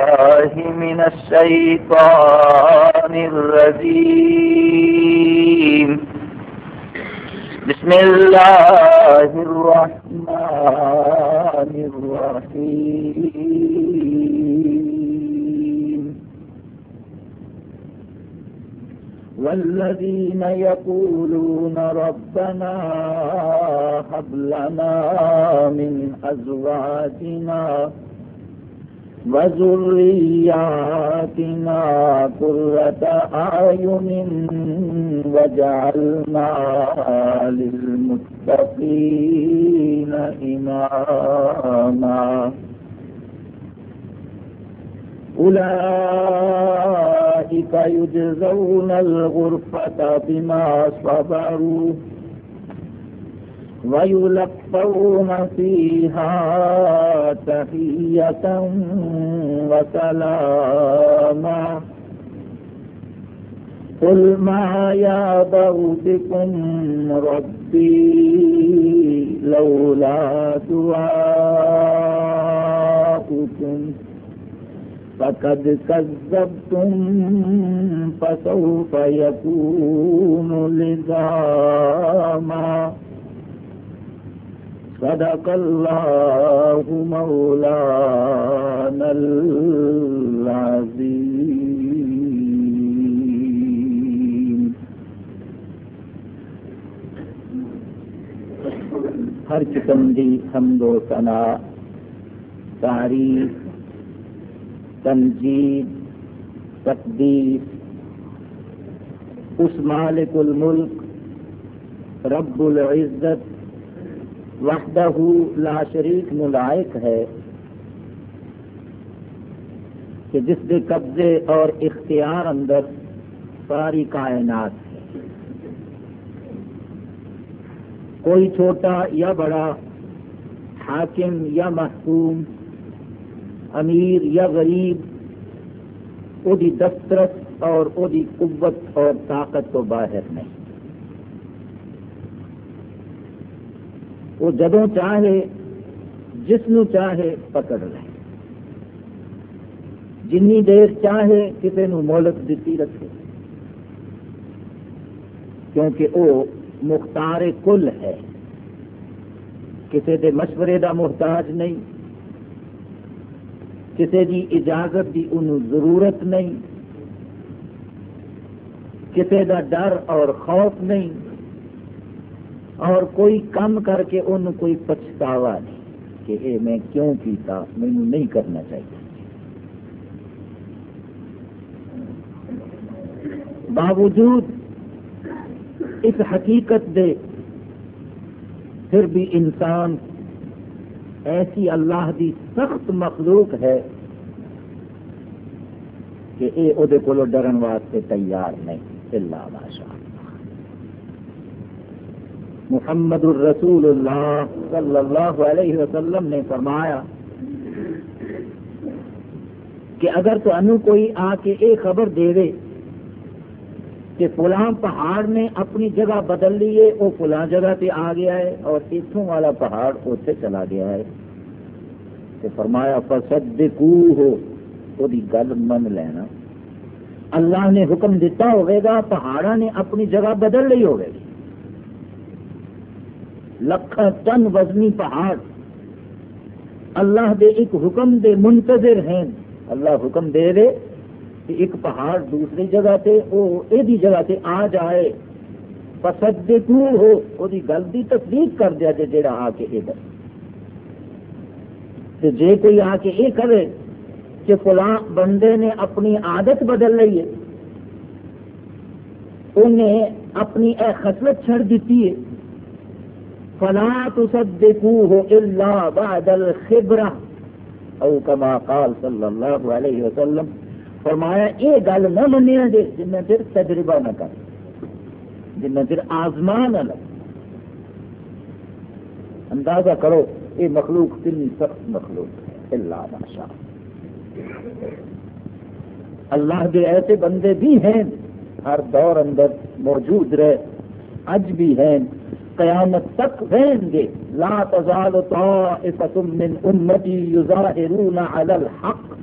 الله من الشيطان الرجيم. بسم الله الرحمن الرحيم. والذين يقولون ربنا هب لنا من أزواجنا وذرياتنا قرة أعين وجعلنا للمتقين إماما أولئك يجزون الغرفة بما صبروا ويلقون فيها تحية وسلاما قل ما يابر بكم ربي لولا دعاؤكم فقد كذبتم فسوف يكون لزاما صدق الله مولانا العظيم. ہر قسم دی حمد و ثنا، تعریف، تنجید، تقدیس، اس مالک الملک، رب العزت وحدہ لا شریک ملائق ہے کہ جس کے قبضے اور اختیار اندر ساری کائنات ہے۔ کوئی چھوٹا یا بڑا، حاکم یا محکوم، امیر یا غریب، وہ دسترس اور وہ قوت اور طاقت تو باہر نہیں۔ وہ جدوں چاہے جس نو چاہے، پکڑ لے۔ جنی دیر چاہے کسی نو مولت دیتی رکھے۔ کیونکہ وہ مختار کل ہے۔ کسی دے مشورے دا محتاج نہیں۔ کسی دی اجازت دی انہوں ضرورت نہیں۔ کسی دا ڈر اور خوف نہیں۔ اور کوئی کم کر کے ان کوئی پچھتاوا نہیں کہ اے میں کیوں کیتا مینو نہیں کرنا چاہیے۔ باوجود اس حقیقت دے پھر بھی انسان ایسی اللہ دی سخت مخلوق ہے کہ اے او دے کولو ڈرن واسطے تیار نہیں اللہ۔ محمد الرسول اللہ صلی اللہ علیہ وسلم نے فرمایا کہ اگر تو انو کوئی آ کے ایک خبر دے دے کہ فلاں پہاڑ نے اپنی جگہ بدل لی ہے وہ فلاں جگہ پہ آ گیا ہے اور اتوں والا پہاڑ اتنے چلا گیا ہے۔ تو فرمایا فصدقو ہو وہ گل من لینا۔ اللہ نے حکم دیتا ہوئے گا پہاڑا نے اپنی جگہ بدل لی ہوگی لکھ ٹن وزنی پہاڑ۔ اللہ دے ایک حکم دے منتظر ہیں۔ اللہ حکم دے دے کہ ایک پہاڑ دوسری جگہ تے وہ یہ جگہ تے آ جائے۔ پسند ہو وہ گل کی تصدیق کر دیا جے جڑا آ کے ادھر جے کوئی آ کے یہ کرے کہ فلاں بندے نے اپنی عادت بدل لی ہے۔ انہیں اپنی اے خصلت چھڑ دیتی ہے۔ فلا تصدقوه الا بعد الخبرہ او کما قال صلی اللہ علیہ وسلم فرمایا، یہ گل نہ منیا جی جن چر تجربہ نہ کر جن چر آزمان نہ لگ۔ اندازہ کرو، یہ مخلوق کتنی سخت مخلوق ہے، اللہ ماشاء اللہ کے ایسے بندے بھی ہیں، ہر دور اندر موجود رہے، اج بھی ہیں قیامت تک رہیں گے۔ لا تزال طائفة من امتی یظاہرون علی الحق۔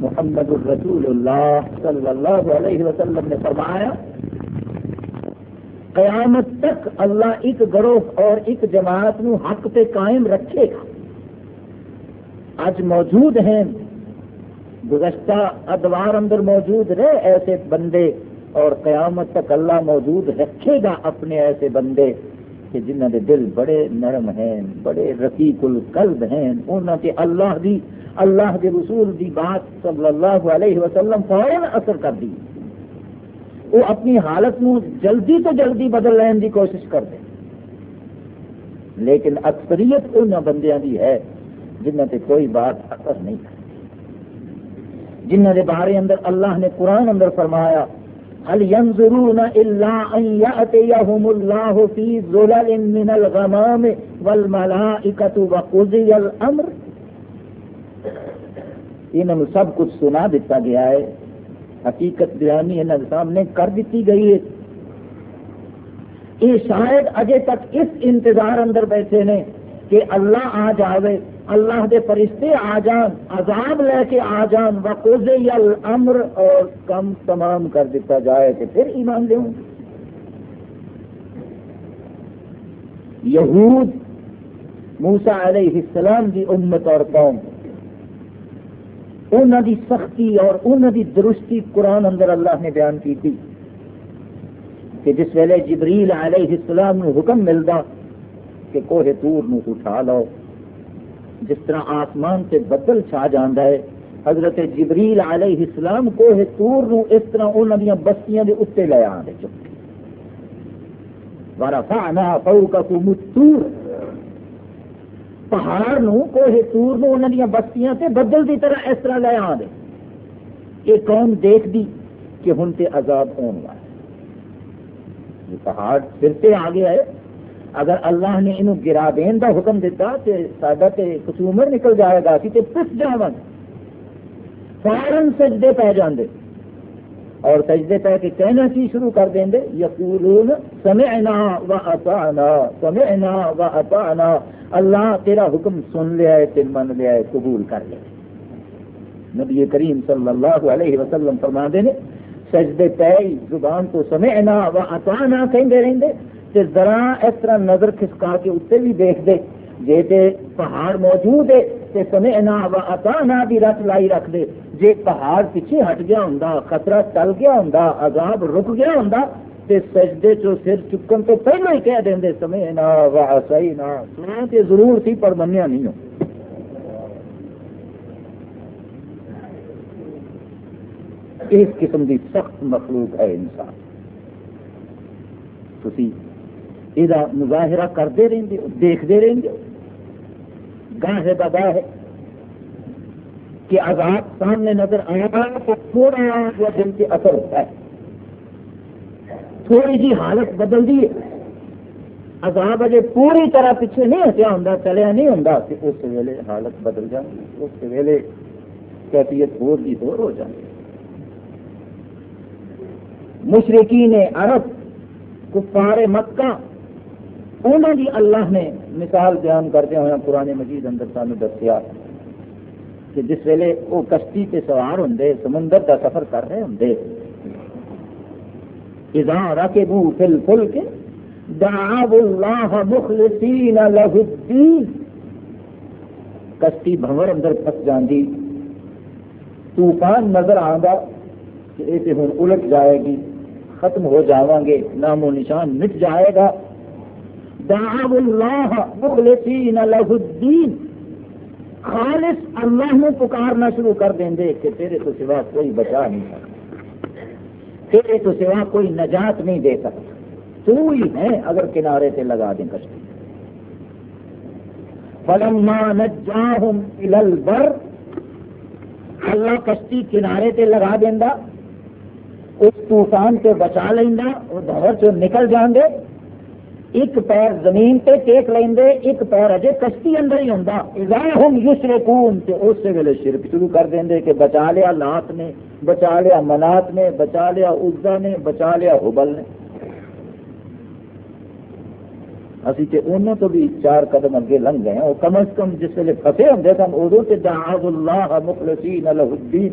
محمد الرسول اللہ صلی اللہ علیہ وسلم نے فرمایا، قیامت تک اللہ ایک گروہ اور ایک جماعت نو حق پہ قائم رکھے گا۔ آج موجود ہیں، گزشتہ ادوار اندر موجود رہے ایسے بندے اور قیامت تک اللہ موجود رکھے گا اپنے ایسے بندے۔ کہ جنہ کے دل بڑے نرم ہیں، بڑے رفیق القلب ہیں انہوں کے اللہ دی، اللہ کے رسول دی بات صلی اللہ علیہ وسلم فوراً اثر کر دی۔ وہ اپنی حالت نو جلدی تو جلدی بدل لینے کی کوشش کرتے لیکن اکثریت ان بندیاں دی ہے جنہ سے کوئی بات اثر نہیں کرتی۔ جنہ کے بارے اندر اللہ نے قرآن اندر فرمایا هل ينظرون الا ان ياتيهم الله في ظلل من الغمام والملائكه وقضي الامر انہوں سب کچھ سنا دیتا گیا ہے۔ حقیقت بیانی انہوں سامنے کر دیتی گئی ہے۔ یہ شاید اجے تک اس انتظار اندر بیٹھے نے کہ اللہ آ جاوے۔ اللہ دے فرشتے آ جان، عذاب لے کے آ جان وقوز الامر اور کم تمام کر دیتا جائے کہ پھر ایمان دوں یہود موسا علیہ السلام دی امت اور قوم انہوں دی سختی اور انہوں دی درستی قرآن اندر اللہ نے بیان کی تھی کہ جس ویلے جبریل علیہ السلام نو حکم ملتا کہ کوہ تور نو اٹھا لو جس طرح آسمان سے بدل چھا جانا ہے، حضرت جبریل علیہ السلام کوہ تور نو اس طرح انہوں دیا بستیاں دے اتنے لے آ چکے ورفعنا فوقكم الطور۔ پہاڑ نو کوہ تور نو انہوں دیا بستیاں سے بدل دی طرح اس طرح لے آ یہ قوم دیکھ دی کہ ہن تے عذاب ہون والا یہ پہاڑ پھر سے آ گیا ہے اگر اللہ نے انہوں گرا دین دا حکم دیتا تو ساڈا تے کسومر نکل جائے گا کہ پس جاون۔ فارن سجدے پہ جاندے۔ اور سجدے پہ کے کہنا سی شروع کر دیں دے یقولون، سمعنا و اطعنا، سمعنا و اطعنا۔ اللہ تیرا حکم سن لیا ہے تے من لیا ہے، قبول کر لیا نبی کریم صلی اللہ علیہ وسلم فرما دے نے، سجدے پہ زبان تو سمعنا و اطعنا کہیں رہندے۔ تے ذرا اس طرح نظر کھسکا کے اتنے بھی دیکھ دے۔ جے تے پہاڑ موجود ہے، تے سمعنا و اطعنا بھی رت لائی رکھ دے۔ جے پہاڑ پیچھے ہٹ گیا ہوں خطرہ ٹل گیا ہوں عذاب رک گیا ہوں تے سجدے چو سر چکن تو پہلو ہی کہہ دیں سمعنا و اطعنا سنا تے ضرور تھی پر منیا نہیں ہو اس قسم کی سخت مخلوق ہے انسان۔ تھی یہ مظاہرہ کرتے رہتے ہو دیکھتے رہتے ہو گاہ بگاہ ہے کہ عذاب سامنے نظر آیا تو تھوڑا دن کے اثر ہوتا ہے تھوڑی جی حالت بدل دی عذاب اجے پوری طرح پیچھے نہیں ہٹیا ہوں چلیا نہیں ہوں کہ اس ویلے حالت بدل جائے اس ویلے کیفیت ہو بھی دور ہو جائے مشرقین عرب کفار مکہ انہوں دی اللہ نے مثال بیان کرتے ہوئے پرانے مجید اندر سانو دسیا کہ جس ویلے وہ کشتی سے سوار ہوں سمندر کا سفر کر رہے ہوں اذا رکبو فی الفلک دعاب اللہ مخلصین له الدین۔ کشتی بھور اندر پھس جاندی۔ طوفان نظر آنگا کہ یہ ہوں الٹ جائے گی، ختم ہو جاواں گے، نام و نشان مٹ جائے گا۔ دعو اللہ مخلصین له الدین۔ خالص اللہ نے پکارنا شروع کر دیں دے کہ تیرے تو سوا کوئی بچا نہیں سکتا۔ تیرے تو سوا کوئی نجات نہیں دے سکتا۔ تو ہی ہے اگر کنارے سے لگا دیں کشتی۔ فلما نجاہم الى البر۔ اللہ کشتی کنارے سے لگا دینا اس طوفان سے بچا لینا وہ دور چ نکل جان گے۔ ایک پیر زمین تے ٹیک لیندے، ایک پیر اجے کشتی اندر ہی ہوندا۔ اذا ہم یشرکون، تے اس ویلے شرک شروع کر دیندے کہ بچا لیا لات نے، بچا لیا منات نے، بچا لیا عزا نے، بچا لیا حبل نے۔ اسی تے انہوں تو بھی چار قدم اگے لنگ گئے وہ کم از کم جس ویلے پھسے ہوں سن ادو تے دعاء اللہ مخلصین له الدین۔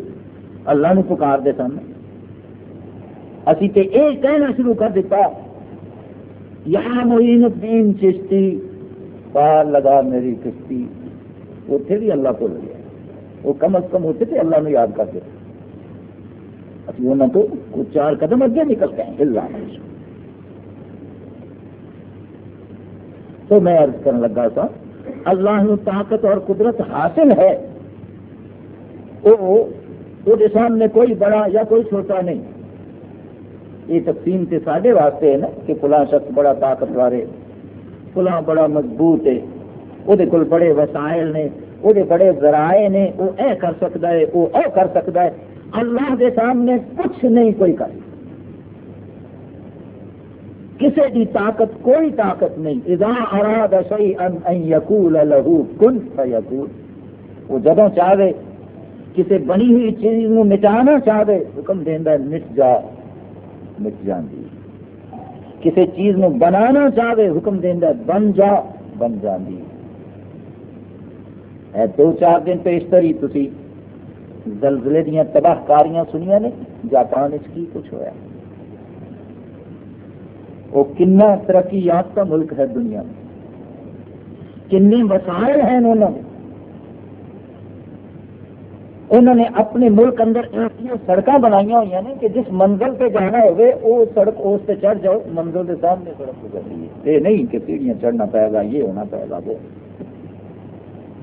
اللہ نو پکار دے سن۔ اسی تے اے کہنا شروع کر دیتا یا معین الدین چشتی، پار لگا میری کشتی۔ اتنے بھی اللہ کو لگیا وہ کم از کم ہوتے تھے اللہ نو یاد کر دیتے ابھی انہوں تو چار قدم اگے نکل گئے اللہ تو میں عرض کرنے لگا سا اللہ نو طاقت اور قدرت حاصل ہے۔ وہ سامنے کوئی بڑا یا کوئی چھوٹا نہیں۔ یہ تقسیم سے سارے واسطے ہے نا کہ فلاں شخص بڑا طاقتور ہے، فلاں بڑا مضبوط ہے وہ بڑے وسائل نے وہ بڑے ذرائع نے وہ اے کر سکتا ہے وہ اے کر سکتا ہے۔ اللہ کے سامنے کچھ نہیں کوئی کر کسی کی طاقت کوئی طاقت نہیں۔ اذا اراد شيئا ان يقول له كن فيكون وہ جدوں چاہے کسی بنی ہوئی چیز کو مٹانا چاہے، حکم دینا مٹ جا۔ مٹ جاندی۔ کسی چیز کو بنانا چاہے، حکم دینا بن جا، بن جاندی۔ اے دو چار دن پیشتری تھی زلزلے دیا تباہ کاریاں سنیا نے، جاپان کی کچھ ہوا وہ کنا ترقی یافتہ ملک ہے دنیا میں۔ کن وسائل ہیں انہوں نے۔ انہوں نے اپنے ملک اندر ایسی سڑکیں بنائی ہوئی ہیں کہ جس منزل پہ جانا ہوگی وہ سڑک اس پہ چڑھ جاؤ، منزل کے سامنے سڑک گزر رہی ہے یہ نہیں کہ سیڑھیاں چڑھنا پائے گا، یہ ہونا پائے گا، وہ۔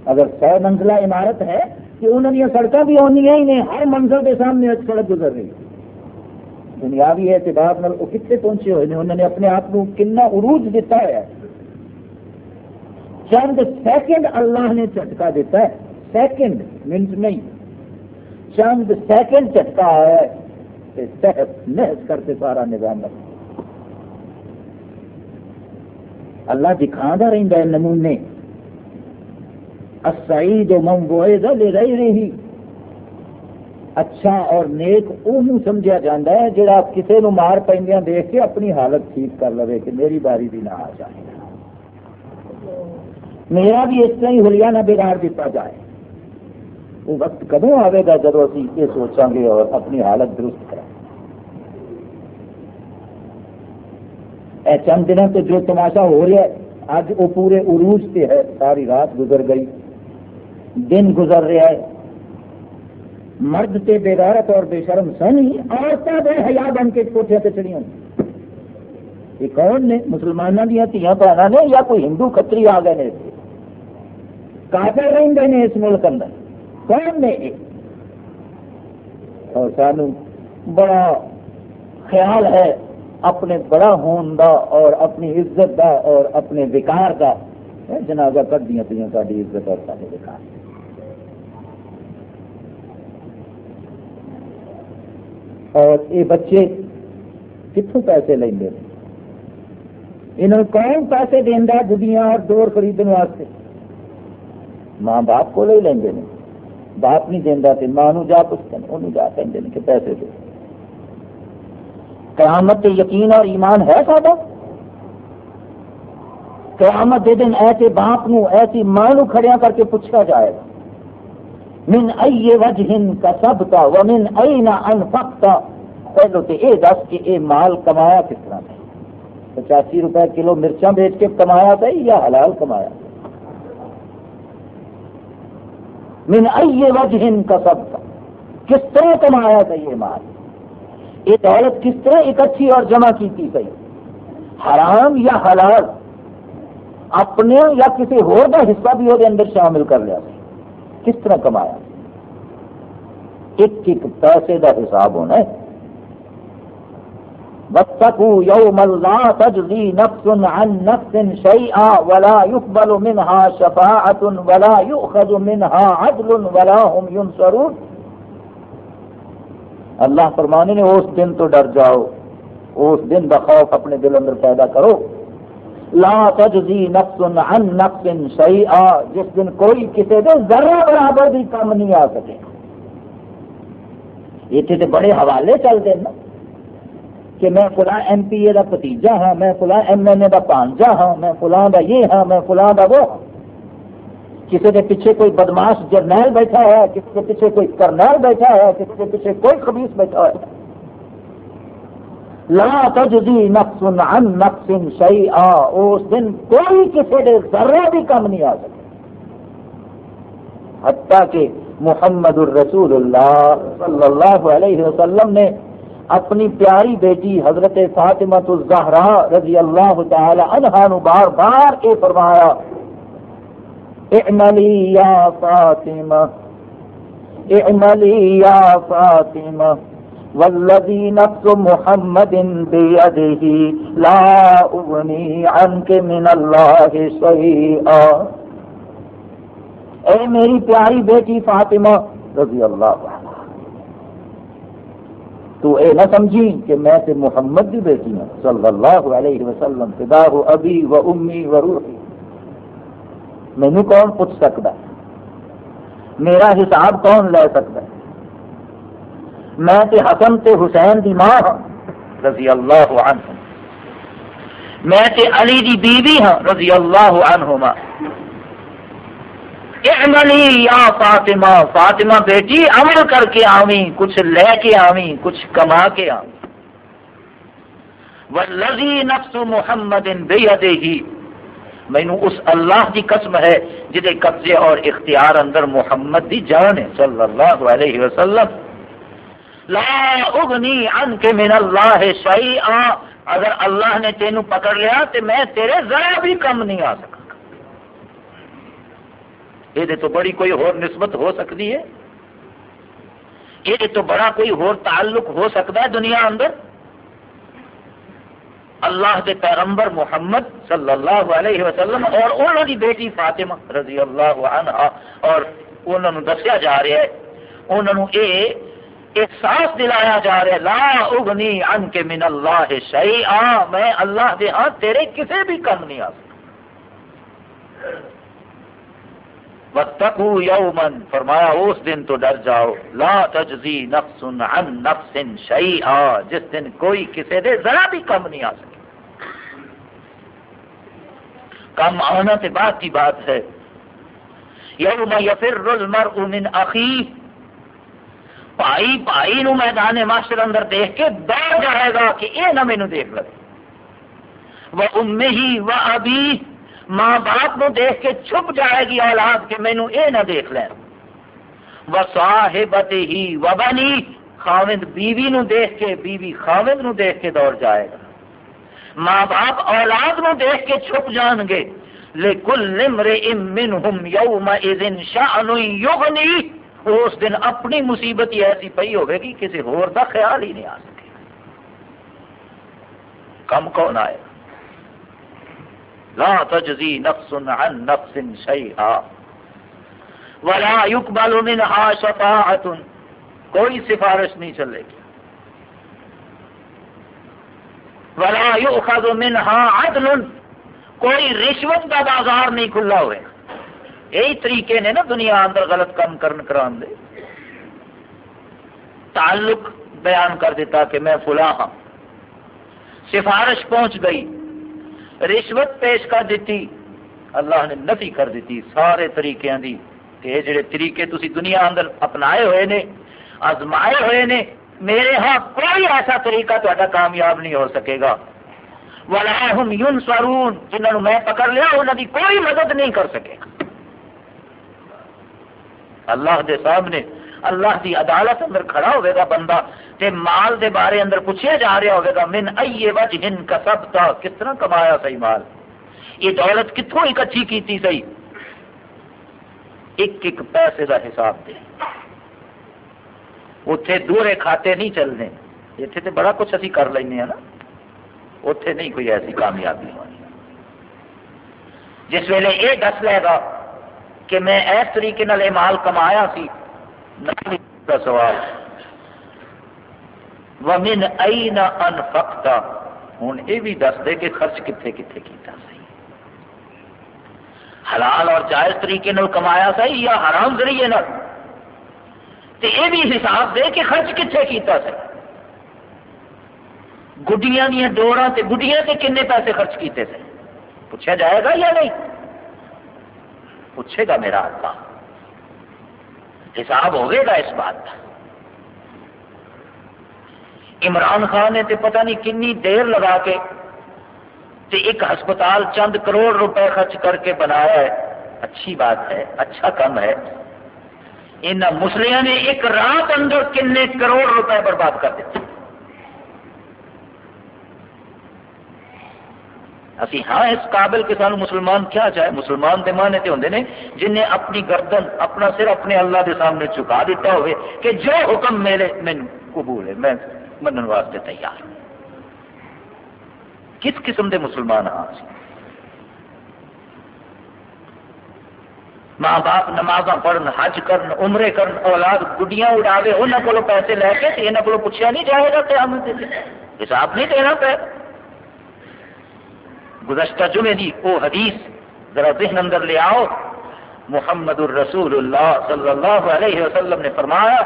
اگر سو منزلہ عمارت ہے کہ انہوں نے سڑکیں بھی ہونی ہی نہیں ہر منزل کے سامنے ایک سڑک گزر رہی ہے۔ دنیاوی اعتبار نال وہ کتنے پہنچے ہوئے ہیں؟ انہوں نے اپنے آپ کو کنا عروج دیتا ہے۔ چند سیکنڈ اللہ نے جھٹکا دیتا ہے۔ سیکنڈ منٹ نہیں۔ چند سیکنڈ جھٹکا آیا ہے محض کرتے سارا نظام اللہ دکھا رہتا ہے نمونے۔ السعید من وعد لغیرہ۔ اچھا اور نیک وہ سمجھا جاتا ہے جڑا کسی نو مار پہ دیکھ کے اپنی حالت ٹھیک کر لے کہ میری باری بھی نہ آ جائے۔ میرا بھی اس طرح ہی ہولیا نہ بگاڑ دیتا جائے۔ وہ وقت کدو آئے گا جب ابھی یہ سوچا گے اور اپنی حالت درست کریں اے چند دنوں سے جو تماشا ہو رہا ہے اج وہ پورے عروج سے ہے، ساری رات گزر گئی، دن گزر رہا ہے۔ مرد تے بےغیرت اور بے شرم سنی عورتیں بے حیا بن کے کوٹھے سے چڑی یہ کون نے؟ مسلمانوں دیا تیاں بہنا نے یا کوئی ہندو کتری آ گئے کافر رہتے ہیں اس ملک اندر۔ کون نے اور سانو بڑا خیال ہے اپنے بڑا ہون دا اور اپنی عزت دا اور اپنے وکار کا جنازہ کر دیا پہ ساری عزت اور سارے وکار اور یہ بچے کتوں پیسے لیں گے انہوں کون پیسے دینا دنیا اور دور خریدنے واسطے؟ ماں باپ کو لے لیں گے باپ نہیں دینا تو ماں جا پوچھتے ہیں انہوں جا کہ کہ پیسے دے۔ قیامت یقین اور ایمان ہے سارا قیامت دے دن ایسے باپ نو، ایسی ماں نو کھڑیا کر کے پوچھا جائے گا۔ من ای وجہ کا سب کا ومن این انفقتا پہلو تو یہ دس کہ یہ مال کمایا کس طرح سے؟ پچاسی روپے کلو مرچاں بیچ کے کمایا تھا یا حلال کمایا؟ تھا من ای وجہ کا سب کا کس طرح کمایا تھا یہ مال؟ یہ دولت کس طرح اکٹھی اور جمع کی تھی گئی حرام یا حلال؟ اپنے یا کسی ہور کا حصہ بھی وہ اندر شامل کر لیا کس طرح کمایا؟ ایک ایک پیسے کا حساب ہونا ہے. واتقوا يوما لا تجزي نفس عن نفس شيئا ولا يقبل منها شفاعة ولا يؤخذ منها عدل ولا هم ينصرون۔ اللہ فرمانے نے اس دن تو ڈر جاؤ، اس دن کا خوف اپنے دل اندر پیدا کرو۔ لا تجزی نفس عن نفس شیئا جس دن کوئی کسی دے ذرہ برابر بھی کم نہیں آ سکے۔ یہ تو بڑے حوالے چلتے ہیں نا۔ کہ میں فلاں ایم پی اے کا بتیجا ہاں میں فلاں ایم ایل اے کا پانجا ہاں میں فلاں کا یہ ہاں میں فلاں کا وہ۔ کسی کے پیچھے کوئی بدماش جرنیل بیٹھا ہے، کسی کے پیچھے کوئی کرنیل بیٹھا ہے، کسی کے پیچھے کوئی خبیص بیٹھا ہے۔ لا تجزی نفس عن نفس شیئا، اس دن کوئی کسی کے ذرہ بھی کم نہیں آ سکتا حتیٰ کہ محمد الرسول اللہ صلی اللہ علیہ وسلم نے اپنی پیاری بیٹی حضرت فاطمہ الزہرا رضی اللہ تعالی عنہ نو بار بار کے فرمایا، اعملی یا فاطمہ، اعملی یا فاطمہ، والذی نفس محمد بیدہ، لا اغنی عنک من اللہ شیئا. اے میری پیاری بیٹی فاطمہ رضی اللہ عنہ تو اے نہ سمجھی کہ میں تے محمد کی بیٹی ہوں۔ صلی اللہ علیہ وسلم فدا ابی و امی و روحی۔ مینو کون پوچھ سکتا؟ ہے میرا حساب کون لے سکتا؟ ہے میں تے حسن تے حسین دی ماں ہوں رضی اللہ عنہ میں تے علی دی بیوی ہوں رضی اللہ عنہما۔ اعملی یا فاطمہ فاطمہ بیٹی، عمل کر کے آویں، کچھ لے کے آویں، کچھ کما کے آویں۔ والذی نفس محمد بیدہی مینو اس اللہ کی قسم ہے جہے قبضے اور اختیار اندر محمد دی جان ہے، صلی اللہ علیہ وسلم۔ لا اغنی عن کے من اللہ شیئا۔ اگر اللہ نے تینوں پکڑ لیا تو میں تیرے ذرا بھی کم نہیں آ سکا یہ تو بڑی کوئی اور نسبت ہو سکتی ہے؟ یہ تو بڑا کوئی اور تعلق ہو سکتا ہے دنیا اندر؟ اللہ کے پیغمبر محمد صلی اللہ علیہ وسلم اور انہوں کی بیٹی فاطمہ رضی اللہ عنہ اور انہوں نے دسیا جا رہا ہے، انہوں یہ احساس دلایا جا رہا ہے، لا اغنی ان کے من اللہ شیئا، میں اللہ دے ہاں تیرے کسے بھی کم نہیں آ سکتا۔ وَاتَّقُوا يَوْمًا فرمایا، اس دن تو ڈر جاؤ۔ لا تجزی نفس عن نفس شیئا، جس دن کوئی کسی دے ذرا بھی کم نہیں آ سکے۔ کم آنا تے بات کی بات ہے۔ یوم یفر المرء من اخی۔ بھائی بھائی نو میدان معاشر اندر دیکھ کے دوڑ جائے گا کہ اے نہ مینو دیکھ لگے وہ امے ہی ابھی ماں باپ نو دیکھ کے چھپ جائے گی اولاد کے مینو اے نہ دیکھ لیں وہ صاحبت ہی و بنی، خاوند بیوی نو دیکھ کے، بیوی خاوند نو دیکھ کے دوڑ جائے گا۔ ماں باپ اولاد نو دیکھ کے چھپ جان گے۔ لکل امرئ منہم یومئذ شأن یغنی۔ اس دن اپنی مصیبت ہی ایسی پئی ہوگی کہ کسی ہور دا خیال ہی نہیں آ سکے۔ کم کون آئے؟ گا لا تجزی نفس عن نفس شیئا ولا يقبل منها شفاعت کوئی سفارش نہیں چلے گی. ولا يؤخذ منها عدل. کوئی رشوت کا بازار نہیں کھلا ہوئے. یہی طریقے نے نا دنیا اندر غلط کام کرن کران دے. تعلق بیان کر دیتا کہ میں فلاں ہاں. سفارش پہنچ گئی. رشوت پیش کر دیتی۔ اللہ نے نفی کر دیتی سارے طریقے دی۔ کہ یہ جڑے طریقے تسی دنیا اندر اپنائے ہوئے نے، آزمائے ہوئے نے، میرے ہاں کوئی ایسا طریقہ تا کامیاب نہیں ہو سکے گا۔ ولاحم یون سرون جنہوں میں پکڑ لیا انہوں کی کوئی مدد نہیں کر سکے۔ گا اللہ دے سامنے اللہ دی عدالت اندر کھڑا ہوئے گا بندہ تے مال دے بارے اندر پوچھے جا رہا ہوئے گا، من ائے وجہ کا سب تھا کس طرح کمایا صحیح مال؟ یہ دولت کتوں اکٹھی کیتی صحیح؟ ایک ایک پیسے کا حساب دے۔ اتے دورے کھاتے نہیں چلنے۔ اتنے تو بڑا کچھ اسی کر لینا نا۔ اتے نہیں کوئی ایسی کامیابی۔ ہونی جس ویلے یہ دس لے گا کہ میں اس طریقے مال کمایا سی کا سوال ومن این انفقتا ہوں یہ بھی دس دے کہ خرچ کتنے کتنے کیتا سی حلال اور جائز طریقے نال کمایا سی یا حرام ذریعے نال؟ تے یہ بھی حساب دے کہ خرچ کتنے کیتا سی گڈیاں دیا ڈورا تے گڈیاں تے کنے پیسے خرچ کیتے تھے پوچھا جائے گا یا نہیں؟ پوچھے گا میرا اللہ۔ حساب ہوئے گا اس بات کا۔ عمران خان نے تے پتہ نہیں کنی دیر لگا کے تے ایک ہسپتال چند کروڑ روپے خرچ کر کے بنایا ہے۔ اچھی بات ہے اچھا کم ہے۔ ان مسلیاں نے ایک رات اندر کنے کروڑ روپے برباد کر دیتے۔ اسی ہاں اس قابل کہ سانو مسلمان کیا چاہے؟ مسلمان دے مانے تے ہوندے نے جن نے اپنی گردن، اپنا سر اپنے اللہ دے سامنے چکا دیتا ہوئے کہ جو حکم میرے، میں قبول ہے، میں منن واسطے تیار کس قسم دے مسلمان ہاں ماں باپ نماز پڑھن، حج کرن، عمرے کرن، اولاد گڈیاں اڑاوے انہوں کو پیسے لے کے یہاں کو پوچھا نہیں جائے گا قیامت حساب نہیں دینا پہ گزشتہ جمعے دی وہ حدیث، ذرا ذہن اندر لے آؤ۔ محمد الرسول اللہ صلی اللہ علیہ وسلم نے فرمایا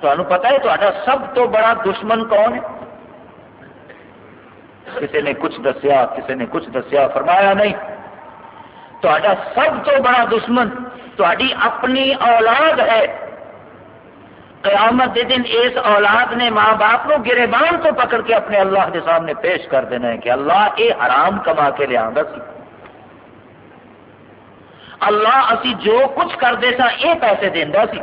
تمہیں پتا ہے تو سب تو بڑا دشمن کون ہے؟ کسی نے کچھ دسیا کسی نے کچھ دسیا، فرمایا نہیں۔ تو سب تو بڑا دشمن تاری اپنی اولاد ہے۔ قیامت دن اس اولاد نے ماں باپ کو گربان تو پکڑ کے اپنے اللہ کے سامنے پیش کر دینا ہے کہ اللہ یہ حرام کما کے لیا سی۔ اللہ اسی جو کچھ کرتے سا یہ پیسے دینا سی۔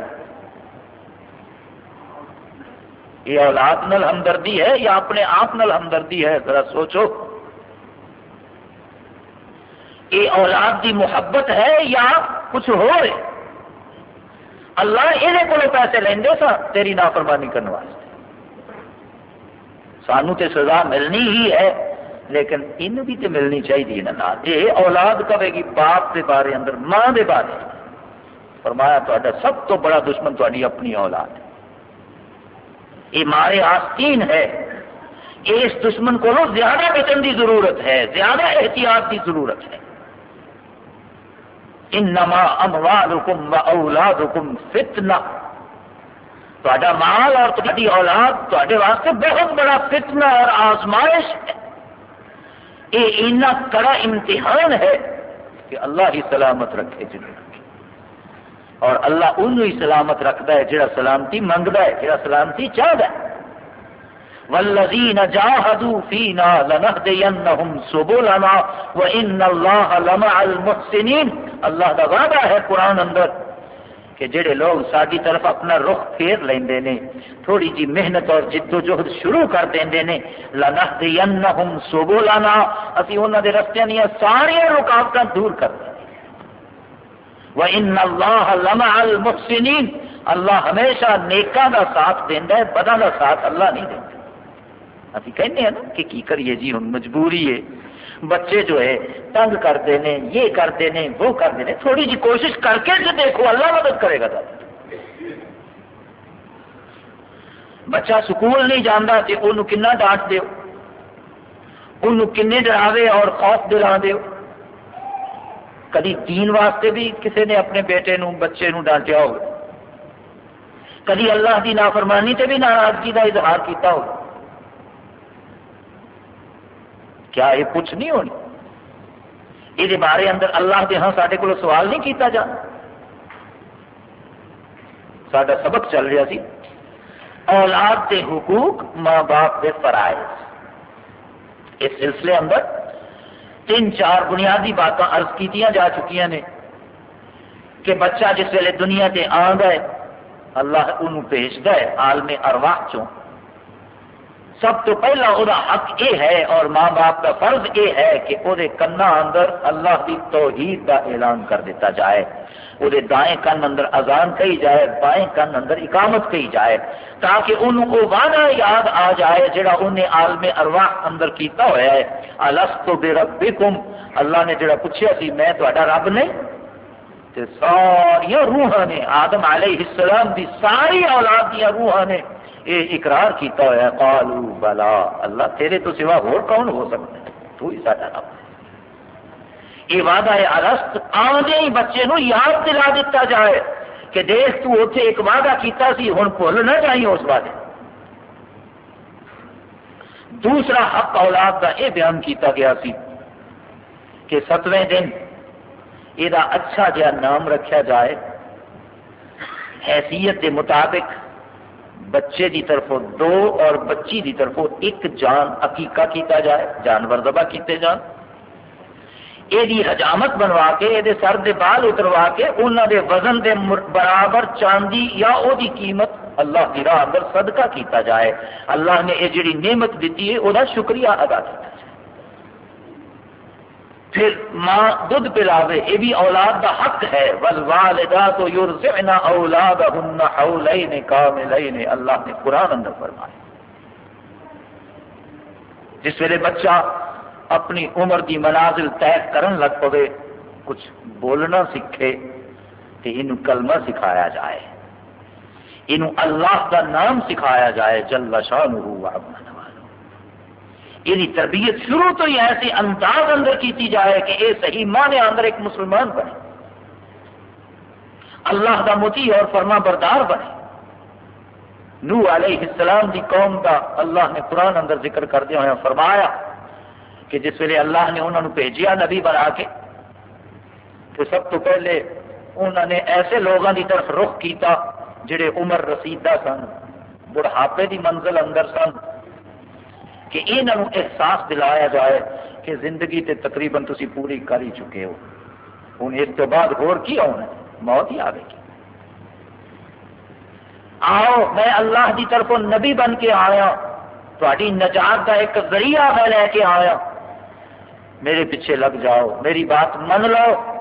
یہ اولاد نل ہمدردی ہے یا اپنے آپ نل ہمدردی ہے، ذرا سوچو۔ یہ اولاد کی محبت ہے یا کچھ ہو رہے اللہ یہ کو پیسے لیندے سا، تیری نافرمانی کرنے واسطے۔ سانو تے سزا ملنی ہی ہے، لیکن ان بھی تے ملنی چاہیے نا یہ اولاد کہے گی، باپ کے بارے اندر، ماں کے بارے۔ فرمایا تا سب تو بڑا دشمن تاری اپنی اولاد ہے۔ یہ مارے آستین ہے۔ اس دشمن کو زیادہ بچن کی ضرورت ہے، زیادہ احتیاط کی ضرورت ہے۔ انما اموالکم و اولادکم فتنہ۔ تا مال اور تاری اولاد تے واسطے بہت بڑا فتنہ اور آزمائش ہے۔ یہ اتنا کڑا امتحان ہے کہ اللہ ہی سلامت رکھے جنہیں اور اللہ انہوں ہی سلامت رکھتا ہے جڑا سلامتی منگتا ہے، جڑا سلامتی چاہتا ہے۔ والذین جاہدوا فینا لنہدینہم سبلنا وان اللہ لمع المحسنین۔ اللہ دا وعدہ ہے قرآن اندر کہ جڑے لوگ ساری طرف اپنا رخ پھیر لیندے نے، تھوڑی جی محنت اور جد و جہد شروع کر دیندے نے، لنہدینہم سبلنا۔ اسی انہاں دے رستیاں دیا ساری رکاوٹاں دور کر دیں وَإِنَّ اللَّهَ لَمَعَ الْمُحْسِنِينَ۔ اللہ ہمیشہ نیکاں دا ساتھ دیندا ہے بدا دا ساتھ اللہ نہیں دیندا۔ ابھی کہنے ہیں نا کہ کی کریے جی ہوں مجبوری ہے۔ بچے جو ہے تنگ کرتے ہیں، یہ کرتے ہیں، وہ کرتے ہیں۔ تھوڑی جی کوشش کر کے جو دیکھو، اللہ مدد کرے گا بچہ سکول نہیں جانا تو انہوں کنا ڈانٹ دیو۔ انہوں کنے ڈراوے اور خوف دلا دیو۔ کدی دین واسطے بھی کسی نے اپنے بیٹے نو بچے نو ڈانٹیا ہو کدی اللہ کی نافرمانی تے بھی ناراضگی کا اظہار کیتا ہو کیا یہ پوچھ نہیں ہونی یہ بارے اندر اللہ کے ہاں سارے کو سوال نہیں کیتا جا۔ سڈا سبق چل رہا سی۔ اولاد کے حقوق ماں باپ کے فرائض۔ اس سلسلے اندر تین چار بنیادی باتیں ارض کی جا چکی نے۔ کہ بچہ جس ویلے دنیا سے آ گئے اللہ انہوں بھیجتا ہے، عالم ارواح چوں۔ سب تو پہلا وہ حق یہ ہے اور ماں باپ کا فرض یہ ہے کہ وہ کنا اندر اللہ کی توحید کا اعلان کر دیتا جائے۔ وہ دائیں کن اندر اذان کہی جائے، بائیں کن اندر اقامت کہی جائے۔ تاکہ انہوں کو وعدہ یاد آ جائے جڑا انہیں عالم ارواح اندر کیتا ہوا ہے۔ السط بے ربکم اللہ نے جڑا پوچھا سی، میں تا رب نہیں؟ تے ساریا روحاں نے، آدم علیہ السلام دی ساری اولاد دیا روحاں نے یہ اقرار کیتا ہوا ہے قالو بلا، اللہ تیرے تو سوا اور کون ہو سکتا ہے؟ تو ہی سارا رب یہ وعدہ ہے ارست آدھے ہی بچے نو یاد دلا دیتا جائے کہ دیکھ تو اتنے ایک وعدہ کیتا سی ہوں بھول نہ جائیں اس وعدے۔ دوسرا حق اولاد کا یہ بیان کیتا گیا سی کہ ستویں دن یہ اچھا جہا نام رکھا جائے، حیثیت کے مطابق بچے دی طرفوں دو اور بچی دی طرفوں ایک جان عقیقہ کیتا جائے، جانور دبا کیتے جان۔ یہ حجامت بنوا کے یہ سر دے بال اتروا کے انہوں دے وزن دے برابر چاندی یا او دی قیمت اللہ کی راہ اندر صدقہ کیتا جائے۔ اللہ نے یہ جڑی نعمت دیتی ہے وہ شکریہ ادا کیا پھر ماں دودھ پلاوے، یہ بھی اولاد کا حق ہے۔ والوالدات یرزعن اولادهن حولین کاملین اللہ نے قرآن اندر فرمایا۔ جس ویلے بچہ اپنی عمر دی منازل طے کرن لگ پوے، کچھ بولنا سیکھے تو یہ کلمہ سکھایا جائے۔ یہ اللہ کا نام سکھایا جائے، جل شانہ وعبنا یہ تربیت شروع تو ہی ایسے انداز اندر کیتی جائے کہ یہ صحیح معنی اندر ایک مسلمان بنے۔ اللہ کا متی اور فرما بردار بنے۔ نو علیہ السلام دی قوم کا اللہ نے قرآن اندر ذکر کردیا ہوا فرمایا کہ جس ویلے اللہ نے انہوں نے بھیجیا نبی بنا کے، تو سب تو پہلے انہوں نے ایسے لوگوں کی طرف رخ کیتا جڑے عمر رسیدہ سن، بڑھاپے دی منزل اندر سن کہ یہاں احساس دلایا جائے کہ زندگی تے تقریباً تسی پوری کر ہی چکے ہو۔ ہوں اس تو بعد ہور کی آنا موت ہی آئے گی۔ آؤ، میں اللہ کی طرف نبی بن کے آیا۔ تاری نجات کا ایک ذریعہ میں لے کے آیا۔ میرے پیچھے لگ جاؤ، میری بات من لو۔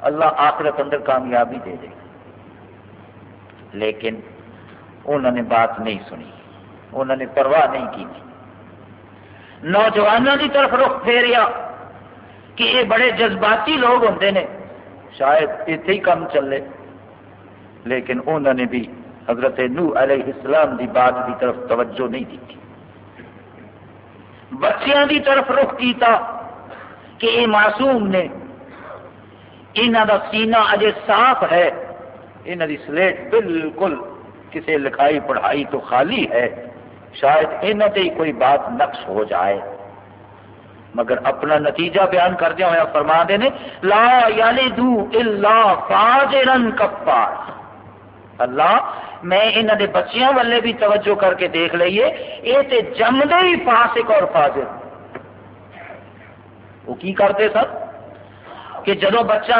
اللہ آخرت اندر کامیابی دے دے۔ لیکن انہوں نے بات نہیں سنی۔ انہوں نے پرواہ نہیں کی۔ نوجوانوں کی طرف رخ پھیریا کہ یہ بڑے جذباتی لوگ ہوتے ہیں شاید اتنے ہی کام چلے۔ لیکن انہوں نے بھی حضرت نو علیہ السلام دی بات کی طرف توجہ نہیں دی بچیاں دی طرف رخ کیتا کہ یہ معصوم نے۔ انہوں دا سینہ اجے صاف ہے۔ انہوں دی سلیٹ بالکل کسی لکھائی پڑھائی تو خالی ہے۔ شاید انہوں ہی کوئی بات نقش ہو جائے۔ مگر اپنا نتیجہ بیان کردیا ہوا فرما دے نے، لا یعنی دو اللہ فاجرن کفار۔ اللہ، میں انہوں دے بچیاں والے بھی توجہ کر کے دیکھ لئیے یہ تے جمدے ہی فاسق اور فاجر۔ وہ کی کرتے سر کہ جدو بچہ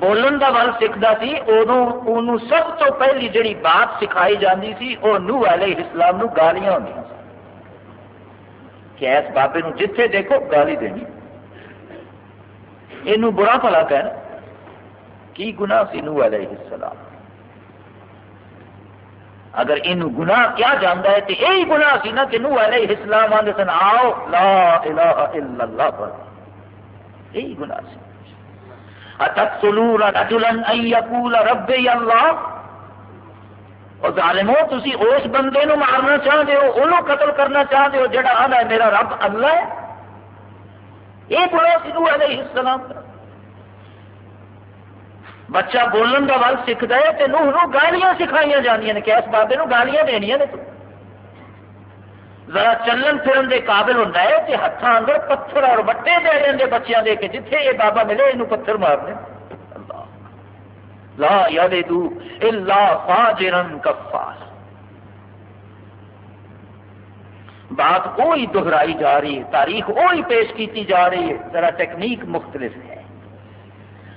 بولن کا ول سیکھتا سی ادو سب تو پہلی جڑی بات سکھائی جاتی سی وہ نو علیہ السلام نو گالیاں ہوں کہ ایس بابے نو جتھے دیکھو گالی دینی یہ برا پلا کہنا کی گناہ سی نو علیہ السلام اگر یہ گناہ کیا جانا ہے تو یہی گناہ سی نا کہ نو علیہ السلام آدھے سن آؤ لا الہ الا اللہ پر یہی گناہ سی اتقتلون رجلا ان يقول ربي الله اور ظالمو تسی اس بندے نو مارنا چاہتے ہو، انہوں قتل کرنا چاہتے ہو، جڑا آنا ہے میرا رب اللہ ہے۔ یہ بڑا سنو علیہ السلام۔ بچہ بولن کا ول سیکھتا ہے تو نوح نو گالیاں سکھائی جانیاں نے کہ اس بابے نو گالیاں دینیاں نے تو۔ ذرا چلن پھرن دے قابل ہوتا ہے کہ ہاتھوں اندر پتھر اور وٹے دے دیں بچیاں دے کے جتھے یہ بابا ملے یہ پتھر مار دیں لا یلدو الا فاجرا کفار۔ بات وہی دہرائی جا رہی ہے، تاریخ وہی پیش کیتی جا رہی ہے۔ ذرا ٹیکنیک مختلف ہے۔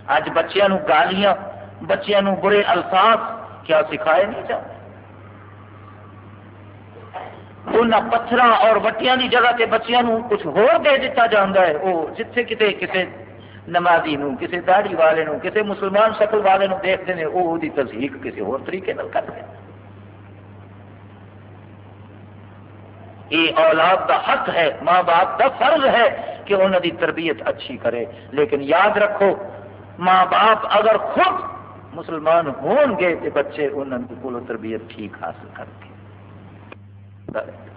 اج بچیاں نو گالیاں، بچیاں نو برے الفاظ کیا سکھائے نہیں جاتے؟ ان پتھر اور وٹیاں دی جگہ تے بچیاں نو کچھ ہور دے دیتا جاتا ہے وہ جتھے کتے کسے نمازی نو کسے داڑھی والے نو کسے مسلمان شکل والے نو دیکھتے ہیں وہ دی تصدیق کسی اور طریقے نال کرتے ہیں یہ اولاد کا حق ہے ماں باپ کا فرض ہے کہ انہوں دی تربیت اچھی کرے لیکن یاد رکھو ماں باپ اگر خود مسلمان ہون گے تو بچے انہوں کو تربیت ٹھیک حاصل کر کے Bye.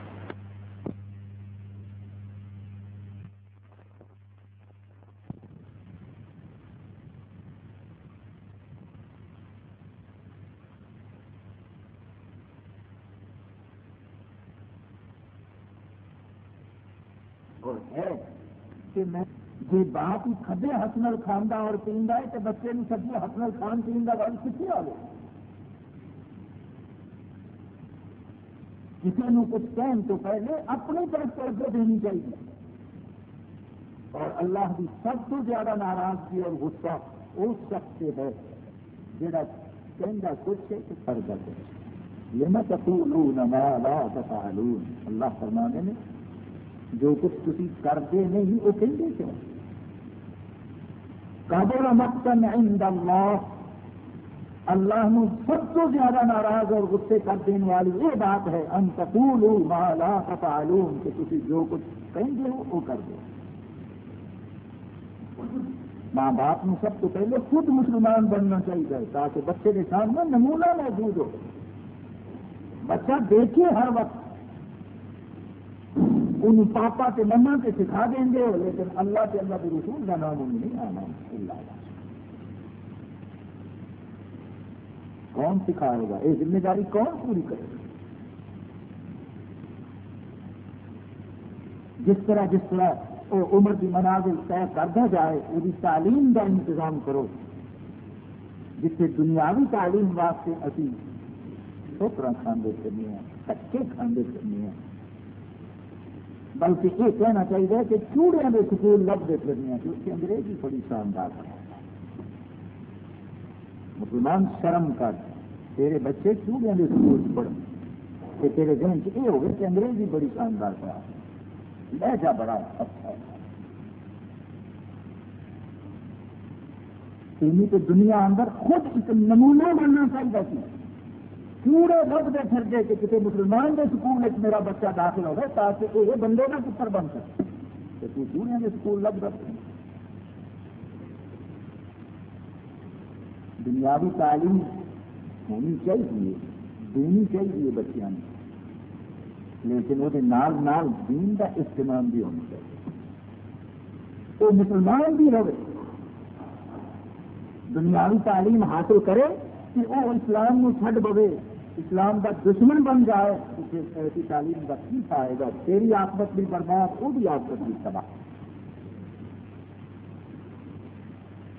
اور ہے کہ میں جی باپ ہی کھدے ہسنل کھانا اور پیندا ہے تو بچے نے سبزی ہسنل کھان پین کا گل کتنے آ گئی کسی نے کچھ کہنے تو پہلے اپنی طرف توجہ دینی چاہیے۔ اور اللہ کی سب تو زیادہ ناراضگی اور غصہ اس شخص سے ہے جڑا کہہ کچھ ہے تو کر دے یہ میں تقولون ما لا تفعلون۔ اللہ فرمانے نے، جو کچھ تھی کرتے نہیں، وہ کہیں کیوں؟ قبر مقتن عند اللہ۔ اللہ نو سب تو زیادہ ناراض اور غصے کر دینے والی یہ بات ہے، ان تقولوا ما لا تفعلون، کہ تھی جو کچھ کہیں گے وہ کر دو۔ ماں باپ نے سب تو پہلے خود مسلمان بننا چاہیے، تاکہ بچے کے سامنے نمونہ موجود ہو۔ بچہ دیکھے ہر وقت۔ ان پاپا کے مما کے سکھا دیں گے، لیکن اللہ کے اللہ کے رسول کا نام نہیں آنا۔ اللہ۔ کون سکھائے گا؟ یہ ذمہ داری کون پوری کرے گا؟ جس طرح جس طرح وہ عمر کی منازل طے کرتا جائے، وہ تعلیم کا انتظام کرو۔ جس سے دنیاوی تعلیم واسطے ابھی ٹوکرا کھانے کرنی ہیں، کچے کھانے کرنی ہیں۔ بلکہ یہ کہنا چاہیے کہ چوڑیاں کے سکول لبتے پھرنے ہیں، کیونکہ انگریزی بڑی شاندار ہے۔ مسلمان شرم کر۔ تیرے بچے چوڑیاں کے سکول پڑھ کہ تیرے ذہن سے یہ ہوگا کہ انگریزی بڑی شاندار ہے۔ لہجہ بڑا اچھا۔ ہے تو دنیا اندر خود ایک نمونہ بننا چاہیے پورے لبتے پھر دے کہ کسی مسلمان کے سکول میں میرا بچہ داخل ہو گئے تاکہ یہ بندے کا پتر بن سکے۔ کہ تو پورے سکول لب رکھتے دنیاوی تعلیم یعنی ہونی چاہیے دینی چاہیے بچیاں لیکن وہ نال نال دین کا استعمال بھی ہونا چاہیے۔ وہ مسلمان بھی رہے۔ دنیاوی تعلیم حاصل کرے کہ وہ اسلام کو چھڈ پوے اسلام کا دشمن بن جائے، اسے ایسی تعلیم کا کی پائے گا تیری آفت بھی برباد، وہ بھی آفت بھی تباہ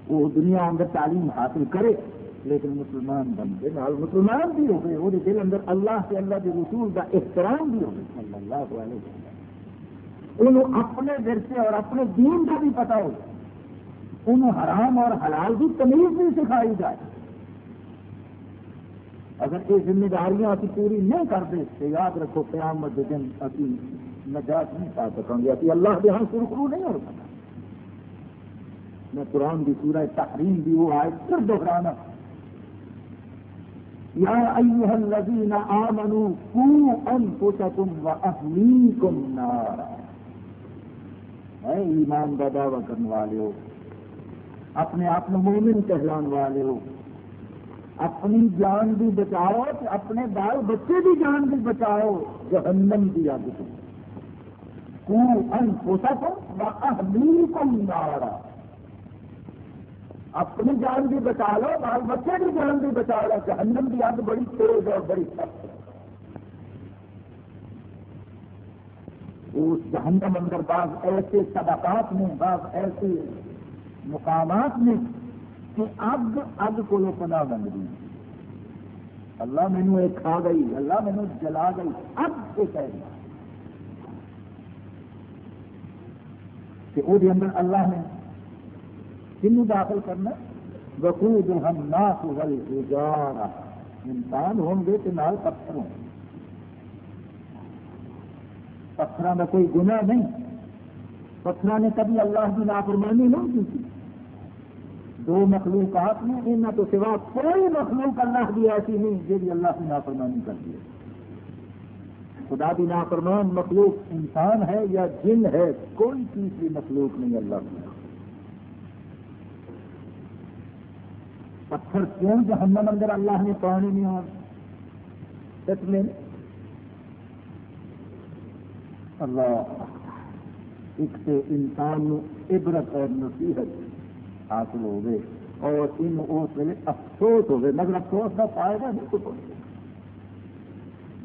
وہ دنیا اندر تعلیم حاصل کرے، لیکن مسلمان بن گئے، نال مسلمان بھی ہو گئے، وہ دل اندر اللہ سے اللہ کے رسول کا احترام بھی ہو گئے۔ اللہ انہوں اپنے ورثے اور اپنے دین کا بھی پتا ہو انہوں حرام اور حلال کی تمیز بھی سکھائی جائے۔ اگر یہ ذمہ داریاں ابھی پوری نہیں کرتے تو یاد رکھو قیامت دن ابھی نجات نہیں پا سکیں گے ابھی اللہ کے ہاں سرخرو نہیں ہو سکتا میں قرآن کی سورہ تحریم بھی وہ آئے، پھر دوہرانا یا ایوہ الذین آمنوا قو انفسکم و اہلیکم نارا۔ اے ایمان کا دعوی کرنے والے ہو، اپنے آپ مومن کہلان والے ہو۔ اپنی جان بھی بچاؤ، اپنے بال بچے کی جان بھی بچاؤ، جہنم کی آگ کو پوسا کو مارا اپنی جان بھی بچا لو بال بچے کی جان بھی بچا لو، جہنم کی اگ بڑی تیز اور بڑی سخت ہے۔ اس جہنم اندر بعض ایسے صدقات میں، بعض ایسے مقامات میں کہ اگ اگ کو پناہ بن گئی۔ اللہ مینو یہ کھا گئی، اللہ مینو جلا گئی۔ اب سے کہہ گیا کہ وہ اندر اللہ نے کنو داخل کرنا بخو جو ہم نہ گزارا انسان ہوں گے تو نال پتھر ہوں۔ پتھر کا کوئی گناہ نہیں۔ پتھر نے کبھی اللہ کی نافرمانی نہیں کی؟ دو مخلوقات میں ان تو سوا کوئی مخلوق اللہ بھی ایسی نہیں جی اللہ کی نافرمانی کر دی خدا بھی نافرمان مخلوق انسان ہے یا جن ہے، کوئی تیسری مخلوق نہیں اللہ کی۔ پتھر کیوں جہنم اندر اللہ نے پانی نہیں اور سچ میں؟ اللہ ایک تو انسان عبرت اور نصیحت حاصل ہو گئے اور ان اس ویلے افسوس ہو گئے مگر افسوس کا فائدہ نہیں کچھ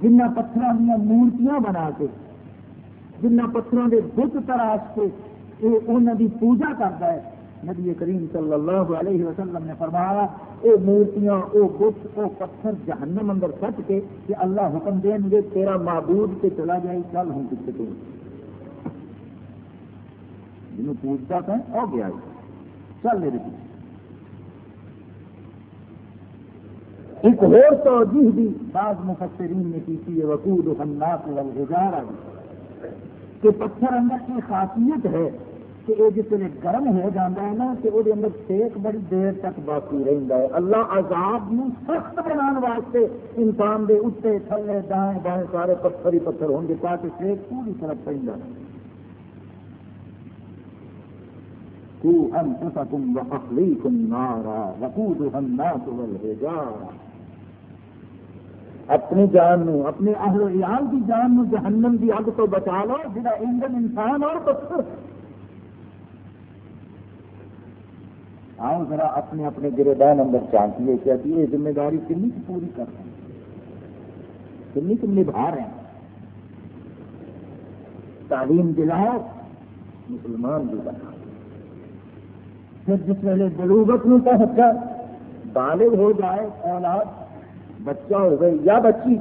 جنہ پتھر دیا مورتیاں بنا کے، جنہ پتھروں کے بت تراش کے، یہ انہوں کی پوجا کرتا ہے۔ نبی کریم صلی اللہ علیہ وسلم نے فرمایا او مورتیاں او بت او پتھر جہنم اندر سٹ کے کہ اللہ حکم دیں گے تیرا معبود سے چلا جائے، چل ہوں کتنے تو جنہوں پوچھتا تھا او گیا چل میرے پیچھے. ایک اور توجہ بھی بعض مفسرین نے کی تھی وقود الناس والغجارہ کہ پتھر اندر کی خاصیت ہے کہ یہ جس ویلے گرم ہو جاتا ہے نا تو وہ اندر سیک بڑی دیر تک باقی رہتا ہے۔ اللہ عذاب نو سخت بنا واسطے انسان دے اتنے تھلے، دائیں بائیں سارے پتھر ہی پتھر ہوں گے، تاکہ سیک پوری طرح پہ أنفسكم وأهليكم نارا وقودها الناس والحجارة اپنی جان نو، اپنے اہل عیال کی جان نو جہنم کی اگ تو بچا لو جا ایندھن انسان اور پتھر آؤ ذرا اپنے اپنے گردان اندر چانکیے کیا کہ یہ ذمہ داری کنی پوری کر رہے ہیں؟ کنی کن نبھا رہے ہیں؟ تعلیم دلاؤ، مسلمان بھی بنا۔ پھر جس ویلے بلوغت نو پہنچ بالغ ہو جائے، اولاد، بچہ ہو گئے یا بچی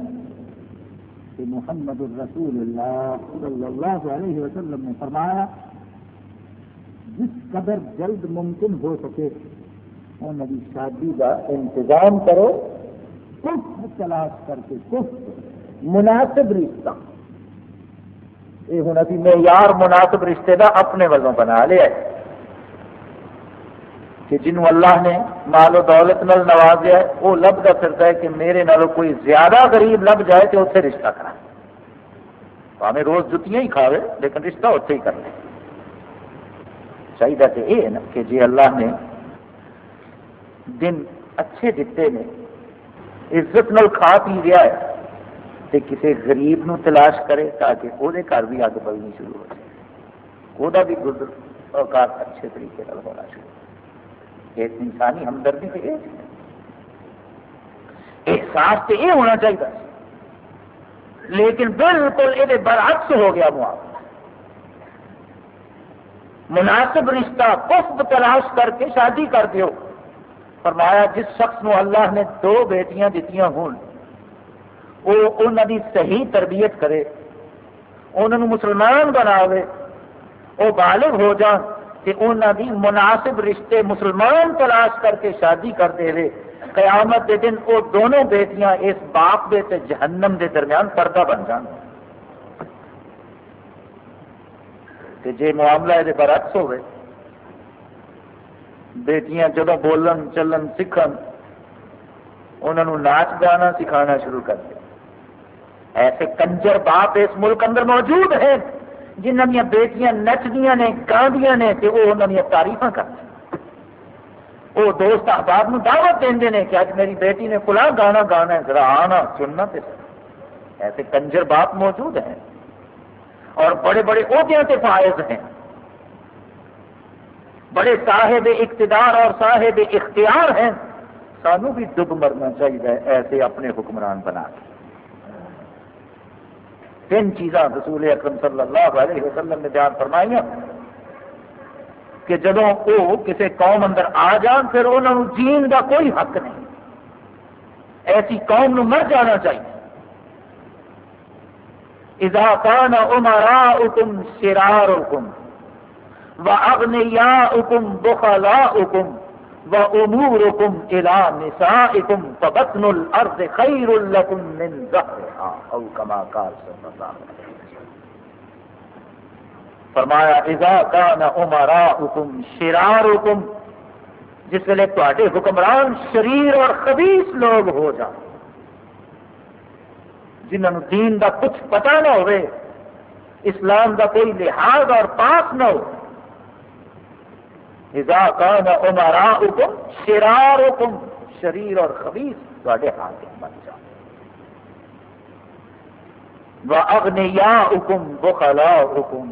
کہ محمد الرسول اللہ صلی اللہ علیہ وسلم نے فرمایا جس قدر جلد ممکن ہو سکے انہوں کی شادی کا انتظام کرو کف تلاش کر کے کف مناسب رشتہ۔ یہ ہوں ابھی معیار مناسب رشتے کا اپنے والوں بنا لیا ہے۔ کہ جنہوں اللہ نے مال و دولت نال نوازیا ہے، وہ لبتا پھرتا ہے کہ میرے نالوں کوئی زیادہ غریب لب جائے تو اتنے رشتہ کرا۔ ہمیں روز جتیاں ہی کھاوے، لیکن رشتہ اتنے ہی کر لیں چاہیے تو یہ ہے نا کہ جی اللہ نے دن اچھے دیتے نے، عزت نال کھا پی رہا ہے تو کسی غریب نو تلاش کرے تاکہ وہ گھر بھی اگ بلنی شروع ہو جائے۔ وہ بھی گزر اوقات اچھے طریقے سے ہونا شروع۔ ایک انسانی ہمدردی سے یہ احساس تو یہ ہونا چاہیے لیکن بالکل یہ برعکس ہو گیا معاملہ مناسب رشتہ کف تلاش کر کے شادی کر دیو۔ فرمایا، جس شخص نو اللہ نے دو بیٹیاں دیتی ہون وہ انہوں کی صحیح تربیت کرے انہوں مسلمان بناوے وہ بالغ ہو جان کہ انہوں کی مناسب رشتے مسلمان تلاش کر کے شادی کر دے رہے قیامت دے دن وہ دونوں بیٹیاں اس باپ دے جہنم دے درمیان پردہ بن جان۔ کہ جی معاملہ یہ برعکس ہوئے بیٹیاں جب بولن، چلن، سیکھن انہوں ناچ گانا سکھانا شروع کر دیا ایسے کنجر باپ اس ملک اندر موجود ہیں جنہ دیا بیٹیاں نچدیاں نے، گاندیاں نے کہ وہ انہوں نے تعریف کرتے وہ دوست احباب نو دعوت دیں نے کہ اج میری بیٹی نے فلاں گانا گانا ہے، ذرا آنا، سننا تے۔ ایسے کنجر باپ موجود ہیں۔ اور بڑے بڑے عہدے سے فائز ہیں۔ بڑے صاحب اقتدار اور صاحب اختیار ہیں۔ سانو بھی ڈب مرنا چاہیے ایسے اپنے حکمران بنا کے۔ تین چیزاں رسول اکرم صلی اللہ علیہ وسلم نے بیان فرمائی کہ جب وہ کسی قوم اندر آ جان، پھر انہوں جین کا کوئی حق نہیں۔ ایسی قوم نو مر جانا چاہیے۔ اذا كان امراؤكم شراركم واغنياؤكم بخلاؤكم واموركم الى نسائكم فبطن الارض خير لكم من ظهرها او كما قال صلى الله عليه وسلم. فرمایا، اذا كان امراؤكم شراركم، جس ویلے تے حکمران شریر اور خبیث لوگ ہو جائیں جنہوں دین دا کچھ پتا نہ ہو اسلام دا کوئی لحاظ اور پاس نہ ہو۔ کان امارا حکم شرار حکم شریر اور خبیص تے ہاتھ بن جا اگنیا حکم بخلا حکم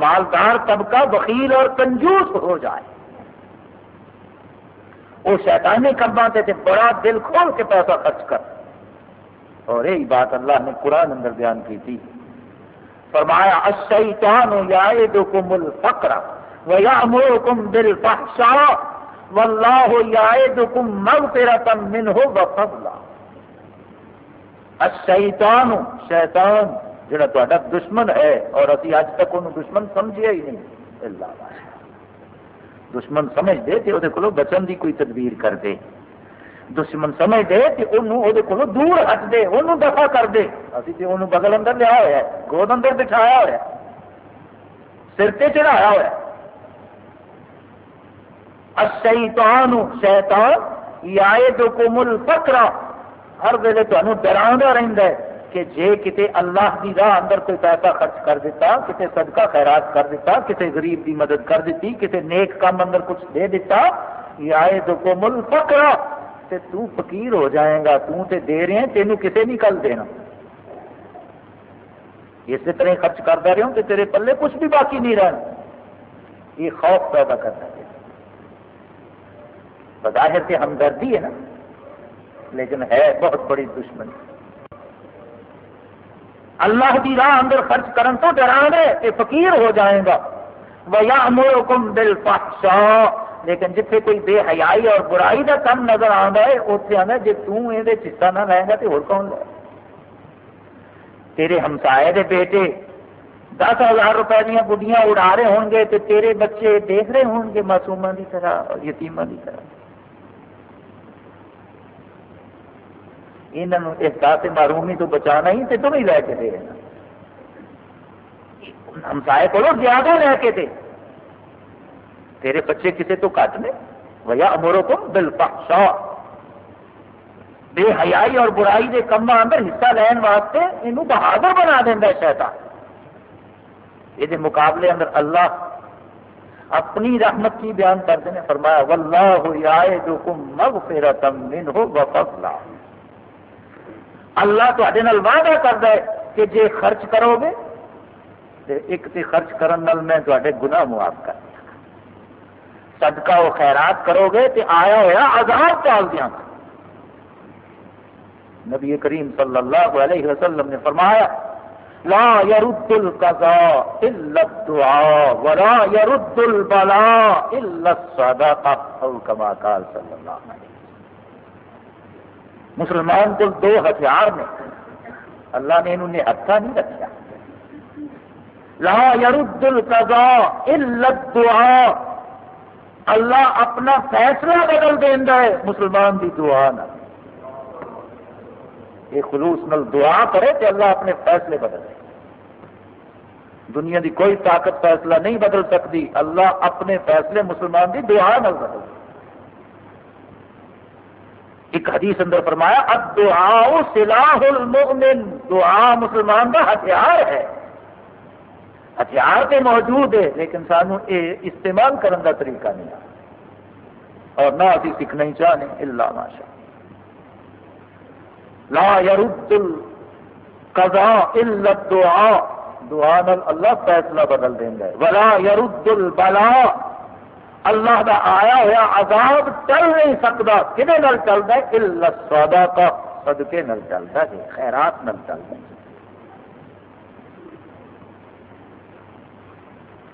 مالدار طبقہ بخیل اور کنجوس ہو جائے۔ وہ شیطانی کما تے بڑا دل کھول کے پیسہ خرچ کر۔ اور یہی بات اللہ نے قرآن اندر بیان کی تھی۔ فرمایا، الشیطان یعیدکم الفقر ویعمرکم بالفحشاء واللہ یعیدکم مغفرتا منہ وفضلا الشیطان، شیطان جڑا تا دشمن ہے اور ابھی اج تک انہوں دشمن سمجھیا ہی نہیں۔ اللہ، دشمن سمجھ دے تو وہ بچن دی کوئی تدبیر کر دے۔ دشمن سمجھ دے کہ وہ دور ہٹ دے انہوں دفاع کر دے ابھی تو انہوں بغل اندر لیا ہوا ہے گود اندر بٹھایا ہوا ہے سر تے چڑھایا ہوا ہے الشیطان شیطان یعیدکم الفقر ہر ویلے تمہیں ڈرا رہتا ہے کہ جے کتے اللہ کی راہ اندر کوئی پیسہ خرچ کر دیتا کتے صدقہ خیرات کر دیتا کتے غریب کی مدد کر دیتی کتے نیک کام اندر کچھ دے دیتا یا کو مل پکڑا تے تو فقیر ہو جائے گا، تو تے دے رہے ہیں، تینوں کسے نہیں کل دینا۔ اسی طرح خرچ کرتا رہے ہوں کہ تیرے پلے کچھ بھی باقی نہیں رہنا یہ خوف پیدا کرتا ہے۔ بظاہر سے ہمدردی ہے نا، لیکن ہے بہت بڑی دشمنی۔ اللہ کی راہ اندر خرچ کرن تو ڈرا دے کہ فقیر ہو جائے گا۔ وَيَعْمُرُكُمْ بِالْفَحْشَاءِ۔ لیکن جتھے کوئی بے حیائی اور برائی کا کم نظر آتا ہے اتنے آنا جی تم چسا نہ لائے گا تو اور کون لے؟ تیرے ہمسائے دے بیٹے، دس ہزار روپے دیا گڈیاں اڑا رہے ہون گے تو تیرے بچے دیکھ رہے ہون گے معصوموں کی طرح یتیموں کی طرح۔ یہاں احساس معرومی تو بچانا ہی تو تم ہی لے کے دے ہمسائے کو زیادہ لے کے دے۔ تیرے بچے کسی تو کٹ نے ویا اموروں کو بل بے حیائی اور برائی کے کما اندر حصہ لین واسطے یہ بہادر بنا دینا شیطان۔ یہ مقابلے اندر اللہ اپنی رحمت کی بیان کرتے ہیں فرمایا واللہ یعیدکم مغفرتا منہ وفضلا۔ اللہ تے وعدہ کرتا ہے کہ جے خرچ کرو گے تو ایک تے خرچ کرنے میں تے گناہ معاف کر صدقہ و خیرات کرو گے تو آیا ہوا عذاب ٹال دیا نبی کریم صلی اللہ علیہ وسلم نے فرمایا، لا يرد القضاء الا الدعاء ولا يرد البلاء الا الصدقه او كما قال صلی اللہ علیہ وسلم۔ مسلمان کو دو ہتھیار نے اللہ نے انہوں نے ہتھا نہیں رکھا۔ لا يرد القضاء الا الدعاء اللہ اپنا فیصلہ بدل دینا ہے، مسلمان کی دعا نہ یہ خلوص نل دعا کرے تو اللہ اپنے فیصلے بدل دے۔ دنیا کی کوئی طاقت فیصلہ نہیں بدل سکتی، اللہ اپنے فیصلے مسلمان کی دعا نل بدل دے۔ ایک حدیث اندر فرمایا اب دعا سلاح المؤمن دعا مسلمان کا ہتھیار ہے۔ ہتھیار تو موجود ہے، لیکن سانو یہ استعمال کرنے کا طریقہ نہیں آ اور نہ ابھی سیکھنا ہی چاہنے، اللہ ماشا لا يرد القضاء الا الدعاء۔ دعا نال اللہ فیصلہ بدل دیں گے ولا يرد البلاء۔ اللہ دا آیا ہوا عذاب چل نہیں سکتا۔ کھے نل چلتا ہے؟ سودا کا سدکے نل چلتا ہے، خیرات نل چلتا ہے۔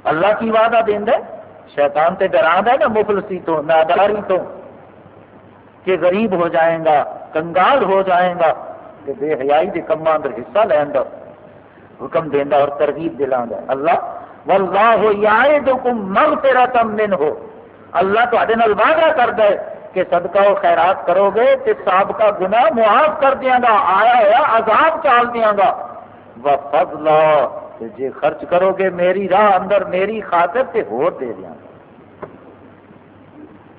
اللہ کی وعدہ دینا شیطان تے ڈرا ہے نا مفلسی تو، ناداری تو۔ کہ غریب ہو جائے گا، کنگال ہو جائے گا کہ بے حیائی کے کما اندر حصہ لینا حکم دینا اور ترغیب دلا اللہ، واللہ یعیدکم مغفرتا منہ۔ اللہ تے وعدہ کرتا ہے کہ صدقہ و خیرات کرو گے تو سابقہ گناہ معاف کر دیا گا، آیا ہوا عذاب چال دیا گا۔ وفضلہ۔ وفضلا جی خرچ کرو گے میری راہ اندر میری خاطر تے ہو دے دیا گا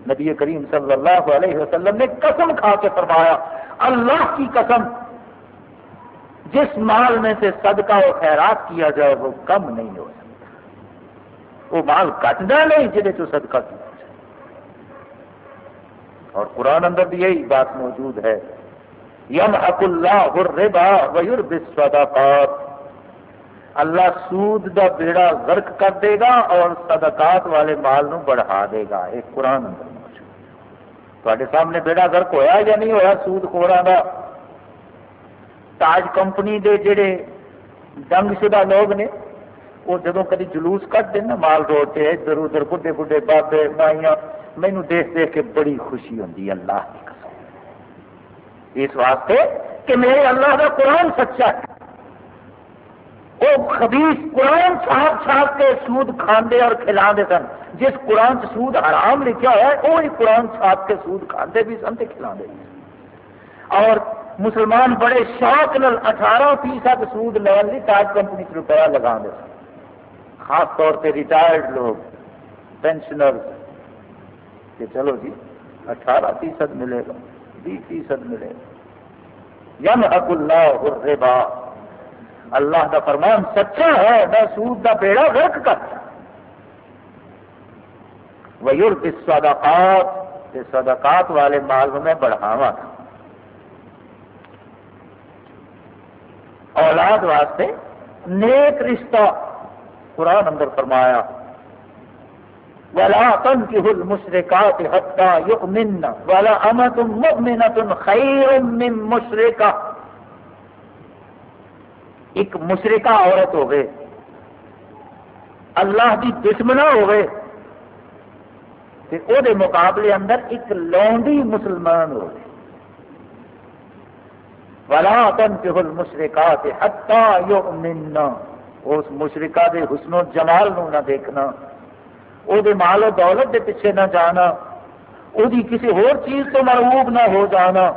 نبی کریم صلی اللہ علیہ وسلم نے قسم کھا کے فرمایا، اللہ کی قسم، جس مال میں سے صدقہ و خیرات کیا جائے وہ کم نہیں ہو سکتا۔ وہ مال کٹنا نہیں جہد صدقہ کیا اور قرآن اندر بھی یہی بات موجود ہے یم حق اللہ الربا ویرب الصدقات۔ اللہ سود دا بیڑا غرق کر دے گا اور صدقات والے مال نو بڑھا دے گا۔ ایک قرآن اندر موجود سامنے بیڑا غرق ہویا یا نہیں ہویا سود خورا دا؟ تاج کمپنی دے جڑے جنگ شدہ لوگ نے، وہ جدو کدی جلوس کٹ دینا مال روڈ سے ادھر ادھر بڑھے بڑھے بابے، مائیاں، مینو دیکھ دیکھ کے بڑی خوشی ہوتی اللہ کی قسم۔ اس واسطے کہ میرے اللہ کا قرآن سچا ہے۔ وہ خبیص قرآن چھاپ چھاپ کے سود کھانے اور کھلا سن۔ جس قرآن سے سود حرام لکھا ہوا ہے، وہی قرآن چھاپ کے سود کھانے بھی سن کھلا اور مسلمان بڑے شوق نال اٹھارہ فیصد سود لین لی تاج کمپنی سے روپیہ لگا دے سن۔ خاص طور پہ ریٹائرڈ لوگ پینشنر کہ چلو جی اٹھارہ فیصد ملے گا، بیس فیصد ملے گا۔ یم حق اللہ الربا۔ اللہ کا فرمان سچا ہے میں سود کا بیڑا ورک کرتا ویور صدقات صدقات والے مال میں بڑھاوا تھا اولاد واسطے نیک رشتہ۔ قرآن اندر فرمایا، ولا تنكحوا المشركات حتى يؤمن، ولا أمة مؤمنة خير من مشركة۔ ایک مشرقہ عورت ہوگی اللہ کی دشمنا ہوگی او دے مقابلے اندر ایک لونڈی مسلمان ہوگی ولا تنكحوا المشركات حتى يؤمن۔ اس مشرقہ دے حسن و جمال نو نہ دیکھنا۔ وہ مال و دولت دے پیچھے نہ جانا۔ وہ کسی اور چیز تو مرغوب نہ ہو جانا۔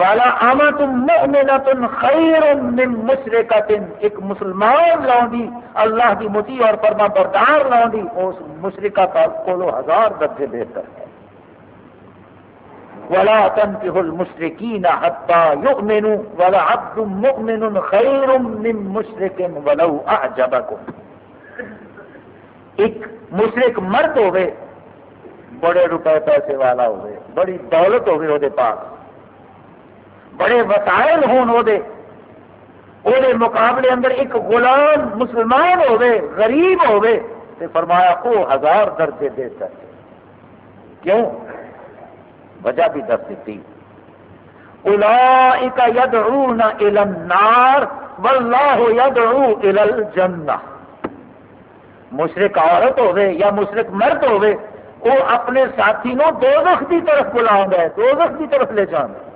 والا آما آمد مؤمنۃ خیر من مشرقۃ ایک مسلمان لاؤنڈی اللہ کی متی اور فرما بردار لاؤنڈی اس مشرقہ کا کولو ہزار درجے بہتر ہے۔ ولا تنكحوا المشركين حتى يؤمنوا ولا عبد مؤمن خير من مشرك ولو اعجبكم ایک مشرق مرد ہوئے، بڑے روپے پیسے والا ہوئے، بڑی دولت ہوئے، وہ پاس۔ بڑے وسائل ہون وہ دے مقابلے اندر ایک غلام مسلمان ہوئے غریب ہوئے تے فرمایا وہ ہزار درجے دے سکتے۔ کیوں؟ وجہ بھی دس دیتی۔ اولئک یدعون الى النار واللہ یدعو الى الجنہ۔ مشرق عورت ہوے یا مشرق مرد ہوے وہ اپنے ساتھی نو دوزخ کی طرف بلاؤں گا دوزخ کی طرف لے جاؤں گا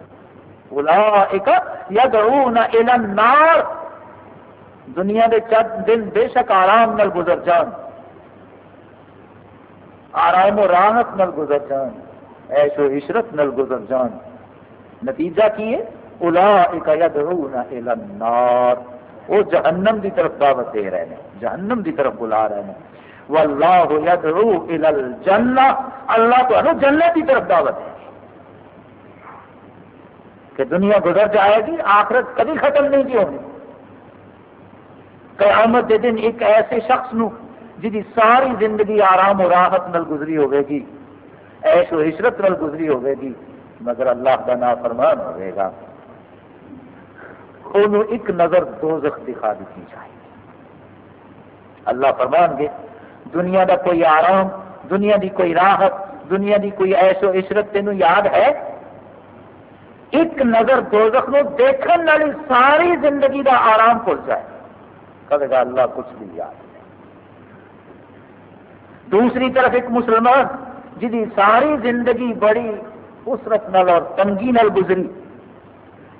ایک یدعون الى النار۔ دنیا دے چند دن بے شک آرام نل گزر جان۔ آرام و راحت نل گزر جان۔ ایش و عشرت نل گزر جان۔ نتیجہ کی ہے؟ الا ایک یدعون الى النار۔ وہ جہنم کی طرف دعوت دے رہے ہیں۔ جہنم کی طرف بلا رہے ہیں۔ واللہ یدعو الى الجنہ۔ اللہ تو جنت کی طرف دعوت ہے کہ دنیا گزر جائے گی، آخرت کبھی ختم نہیں کی ہونی قیامت کے دن ایک ایسے شخص نو جی ساری زندگی آرام و راحت نل گزری ہوئے گی ایش و عشرت نل گزری ہوئے گی، مگر اللہ کا نافرمان ہوئے گا۔ انہوں ایک نظر دوزخ دکھا دیتی جائے اللہ فرمان گے، دنیا دا کوئی آرام، دنیا دی کوئی راحت، دنیا دی کوئی ایش و عشرت تینوں یاد ہے؟ ایک نظر دوزخ نو دیکھن والی ساری زندگی دا آرام بھول جائے۔ کہے گا اللہ کچھ بھی یاد نہیں۔ دوسری طرف ایک مسلمان جی ساری زندگی بڑی اسرت نل اور تنگی نل گزری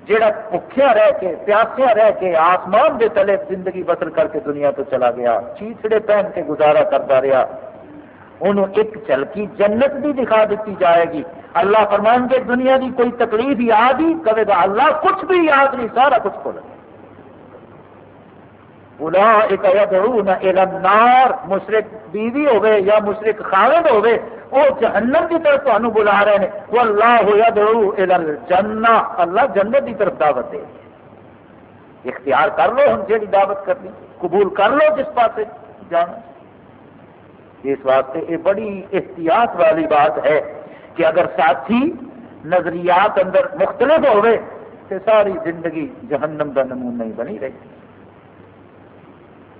جہاں بکیا رہ کے، پیاسیا رہ کے آسمان کے تلے زندگی بسر کر کے دنیا تو چلا گیا، چیچڑے پہن کے گزارا کرتا رہا۔ انہوں ایک چلکی جنت بھی دکھا دیتی جائے گی۔ اللہ فرمان کے دنیا کی کوئی تکلیف یاد ہی کرے گا اللہ، کچھ بھی یاد نہیں، سارا کچھ بولے النار، مشرق بیوی ہوئے یا مشرق خالد ہوئے، وہ جہنم کی طرف تمہیں بلا رہے ہیں۔ وہ اللہ یدعو الجنہ، اللہ جنت کی طرف دعوت دے اختیار کر لو ہم جی دعوت کرنی، قبول کر لو جس پاس جانا۔ اس واسطے یہ بڑی احتیاط والی بات ہے۔ کہ اگر ساتھی نظریات اندر مختلف ہوئے تو ساری زندگی جہنم کا نمونہ ہی بنی رہی۔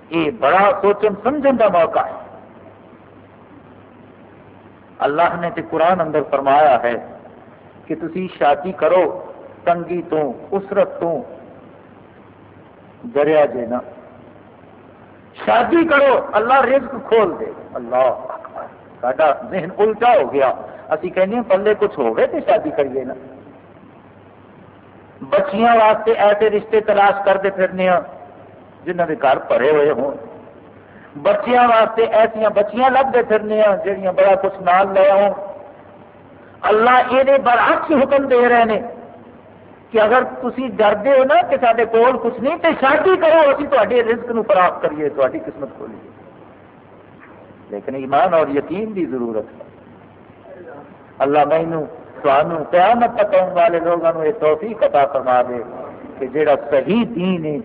یہ بڑا سوچن سمجھن کا موقع ہے۔ اللہ نے تو قرآن اندر فرمایا ہے کہ تسی شادی کرو، تنگی تو، اسرت تو، دریا جے نا شادی کرو، اللہ رزق کھول دے۔ اللہ ساڈا ذہن الٹا ہو گیا۔ اسی کہنے پلے کچھ ہو گئے تو شادی کریے نا بچیاں واسطے ایسے رشتے تلاش کرتے پھرنے ہاں جنہوں کے گھر بھرے ہوئے ہوں بچیاں واسطے ایسا بچیاں لگتے پھرنے ہاں جہاں بڑا کچھ نال لیا ہوں اللہ یہ برعکس حکم دے رہے ہیں کہ اگر تھی ڈردے ہو نا کہ سارے کول کچھ نہیں تو شادی کرو ابھی تے رزق نو پراپت کریے تاری قسمت کھولیے لیکن ایمان اور یقین کی ضرورت ہے اللہ مینو سانو قیامت تک آنے والے لوگوں یہ توفیق عطا فرما دے کہ جڑا صحیح دین ہے،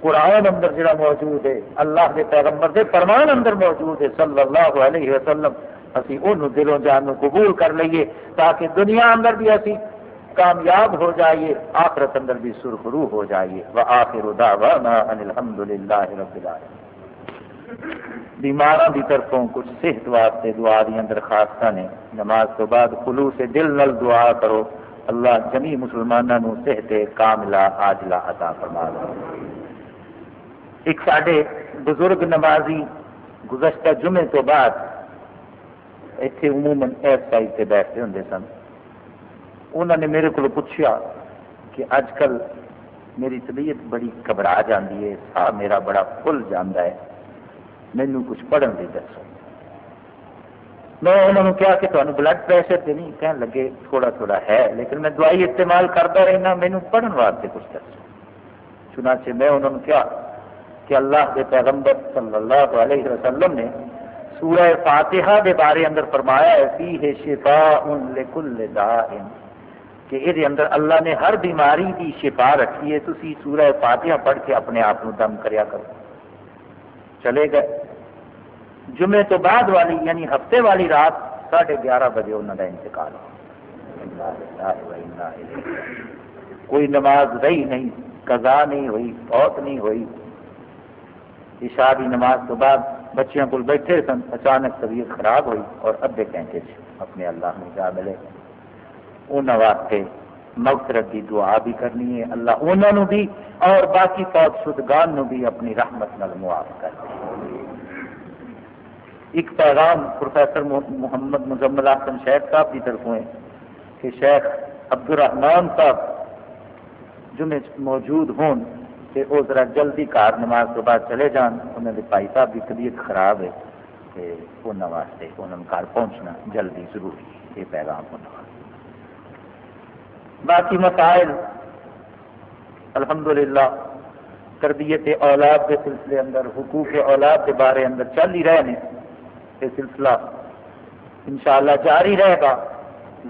قرآن اندر جڑا موجود ہے، اللہ کے پیغمبر دے فرمان اندر موجود ہے، صلی اللہ علیہ وسلم، اسی انہوں دلوں جان قبول کر لئیے تاکہ دنیا اندر بھی اسی کامیاب ہو جائیے، آخرت اندر بھی سرخرو ہو جائیے۔ وآخر دعوانا ان الحمدللہ رب العالمين بیماروں کی طرفوں کچھ صحت واسطے دعا دیا درخواست نے۔ نماز تو بعد خلوص دل نل دعا کرو۔ اللہ جمی مسلمانوں صحت کاملہ آجلا عطا فرما دو ایک سارے بزرگ نمازی گزشتہ جمعے تو بعد اتنے عموماً ایس سائڈ سے بیٹھتے ہوں سن۔ انہوں نے میرے کو پوچھا کہ اج کل میری طبیعت بڑی گھبرا جاتی ہے، سا میرا بڑا پھل جانا ہے۔ مینو کچھ پڑھن کی دسو میں انہوں نے کہا کہ تمہیں بلڈ پریشر تو نہیں کہنے لگے تھوڑا تھوڑا ہے لیکن میں دوائی استعمال کرتا رہنا مینو پڑھن واسطے کچھ دسو چنانچہ میں انہوں نے کہا کہ اللہ کے پیغمبر صلی اللہ علیہ وسلم نے سورہ فاتحہ دے بارے اندر فرمایا ہے فی ہے شفا ان لکل دائن کہ یہ اندر اللہ نے ہر بیماری کی شفا رکھی ہے تھی سورہ فاتحہ پڑھ کے اپنے آپ دم کریا کرو چلے گئے جمعے تو بعد والی یعنی ہفتے والی رات ساڑھے گیارہ بجے انہوں کا انتقال کوئی نماز رہی نہیں قضا نہیں ہوئی بہت نہیں ہوئی۔ عشاء کی نماز تو بعد بچیاں کو بیٹھے سن، اچانک طبیعت خراب ہوئی اور ادھے گھنٹے سے اپنے اللہ میں جا ملے۔ انہوں واسطے مغفرت کی دعا بھی کرنی ہے۔ اللہ انہوں بھی اور باقی فوج شدگان بھی اپنی رحمت نال معاف کر دے۔ ایک پیغام پروفیسر محمد مزمل حسن شیخ صاحب کی طرف ہے کہ شیخ عبد الرحمان صاحب جمعے موجود ہون کہ وہ ذرا جلدی کار نماز تو بعد چلے جان، انہوں نے بھائی صاحب کی طبیعت خراب ہے کہ انہوں واسطے انہوں گھر پہنچنا جلدی ضروری یہ پیغام ہونا۔ باقی مسائل، الحمدللہ، تربیت اولاد کے سلسلے اندر، حقوق اولاد کے بارے اندر چل ہی رہے ہیں۔ یہ سلسلہ انشاءاللہ جاری رہے گا،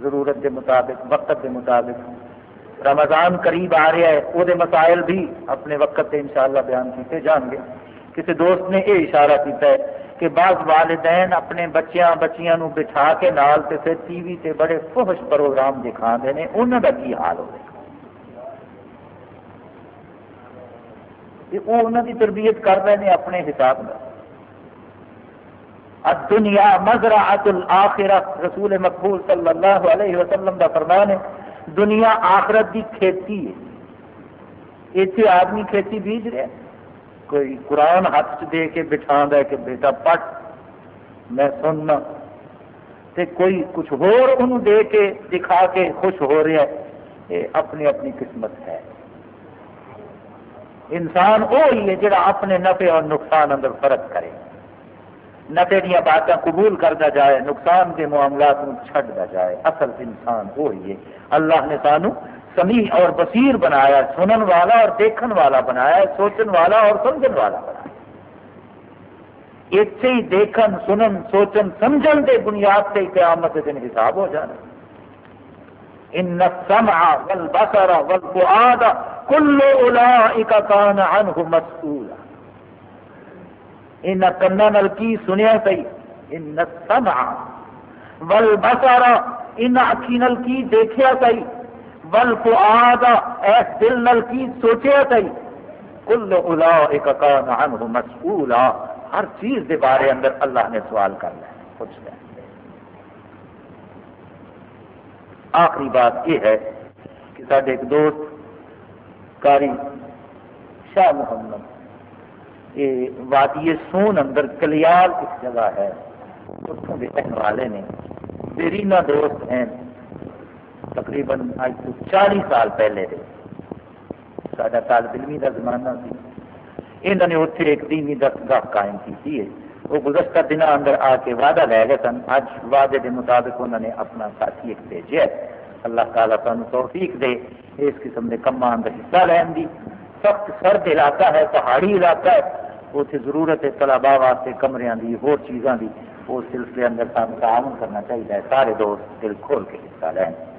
ضرورت کے مطابق، وقت کے مطابق۔ رمضان قریب آ رہا ہے، وہ مسائل بھی اپنے وقت سے انشاءاللہ بیان کیتے جان گے۔ کسی دوست نے یہ اشارہ کیتا ہے کہ بعض والدین اپنے بچیاں بچیاں نو بٹھا کے نال تے پھر ٹی وی تے بڑے فحش پروگرام دکھا دے نے انہوں کا کی حال ہوگا وہ انہوں کی تربیت کر رہے ہیں اپنے حساب میں دنیا مزرعت الاخرہ رسول مقبول صلی اللہ علیہ وسلم کا فرمان ہے، دنیا آخرت کی کھیتی ہے۔ اتنے آدمی کھیتی بیج رہے کوئی قرآن ہاتھ دے کے بٹھا ہے کہ بیٹا پٹ، میں سننا۔ تے کوئی کچھ ہور انہوں دے کے دکھا کے خوش ہو رہا ہے یہ اپنی اپنی قسمت ہے۔ انسان وہی ہے جڑا اپنے نفع اور نقصان اندر فرق کرے۔ نفے دیا باتیں قبول کرتا جائے، نقصان کے معاملات کو چھڈتا جائے۔ اصل انسان وہی ہے۔ اللہ نے سانو سمیع اور بصیر بنایا، سنن والا اور دیکھن والا بنایا، سوچن والا اور سمجھن والا بنایا۔ اتنے ہی دیکھن، سنن، سوچن، سمجھن کے بنیاد سے قیامت دن حساب ہو جانا۔ ان السمع والبصر والفؤاد كل اولئك كان عنه مسؤولا ان کنا نال کی سنیا سی، ان السمع والبصر ان اکھی نال کی دیکھیا سی۔ ول کو ایس دل نل کی سوچیا سی۔ کل الا ایک مسئولا۔ ہر چیز کے بارے اندر اللہ نے سوال کر لیا، پوچھ لیا۔ آخری بات یہ ہے کہ سارے ایک دوست کاری شاہ محمد یہ وادی سون اندر کلیال ایک جگہ ہے۔ اتوں کے رہنے والے نے دیرینا دوست ہیں۔ تقریباً اج تو چالی سال پہلے دے۔ سارا طالب علمی کا زمانہ سی۔ انہوں نے اتنے ایک دینی درسگاہ قائم کی ہے۔ وہ گزشتہ دن اندر آ کے وعدہ لے گئے سن۔ اج وعدے کے مطابق انہوں نے اپنا ساتھی ایک بھیجا اللہ تعالیٰ سن توفیق دے، اس قسم کے کما اندر حصہ لین دی۔ سخت سرد علاقہ ہے، پہاڑی علاقہ ہے۔ اتنے ضرورت ہے طلبا واسطے کمرے کی ہو چیزاں کی اس سلسلے اندر سب تعاون کرنا چاہیے سارے دوست دل کھول کے حصہ لین۔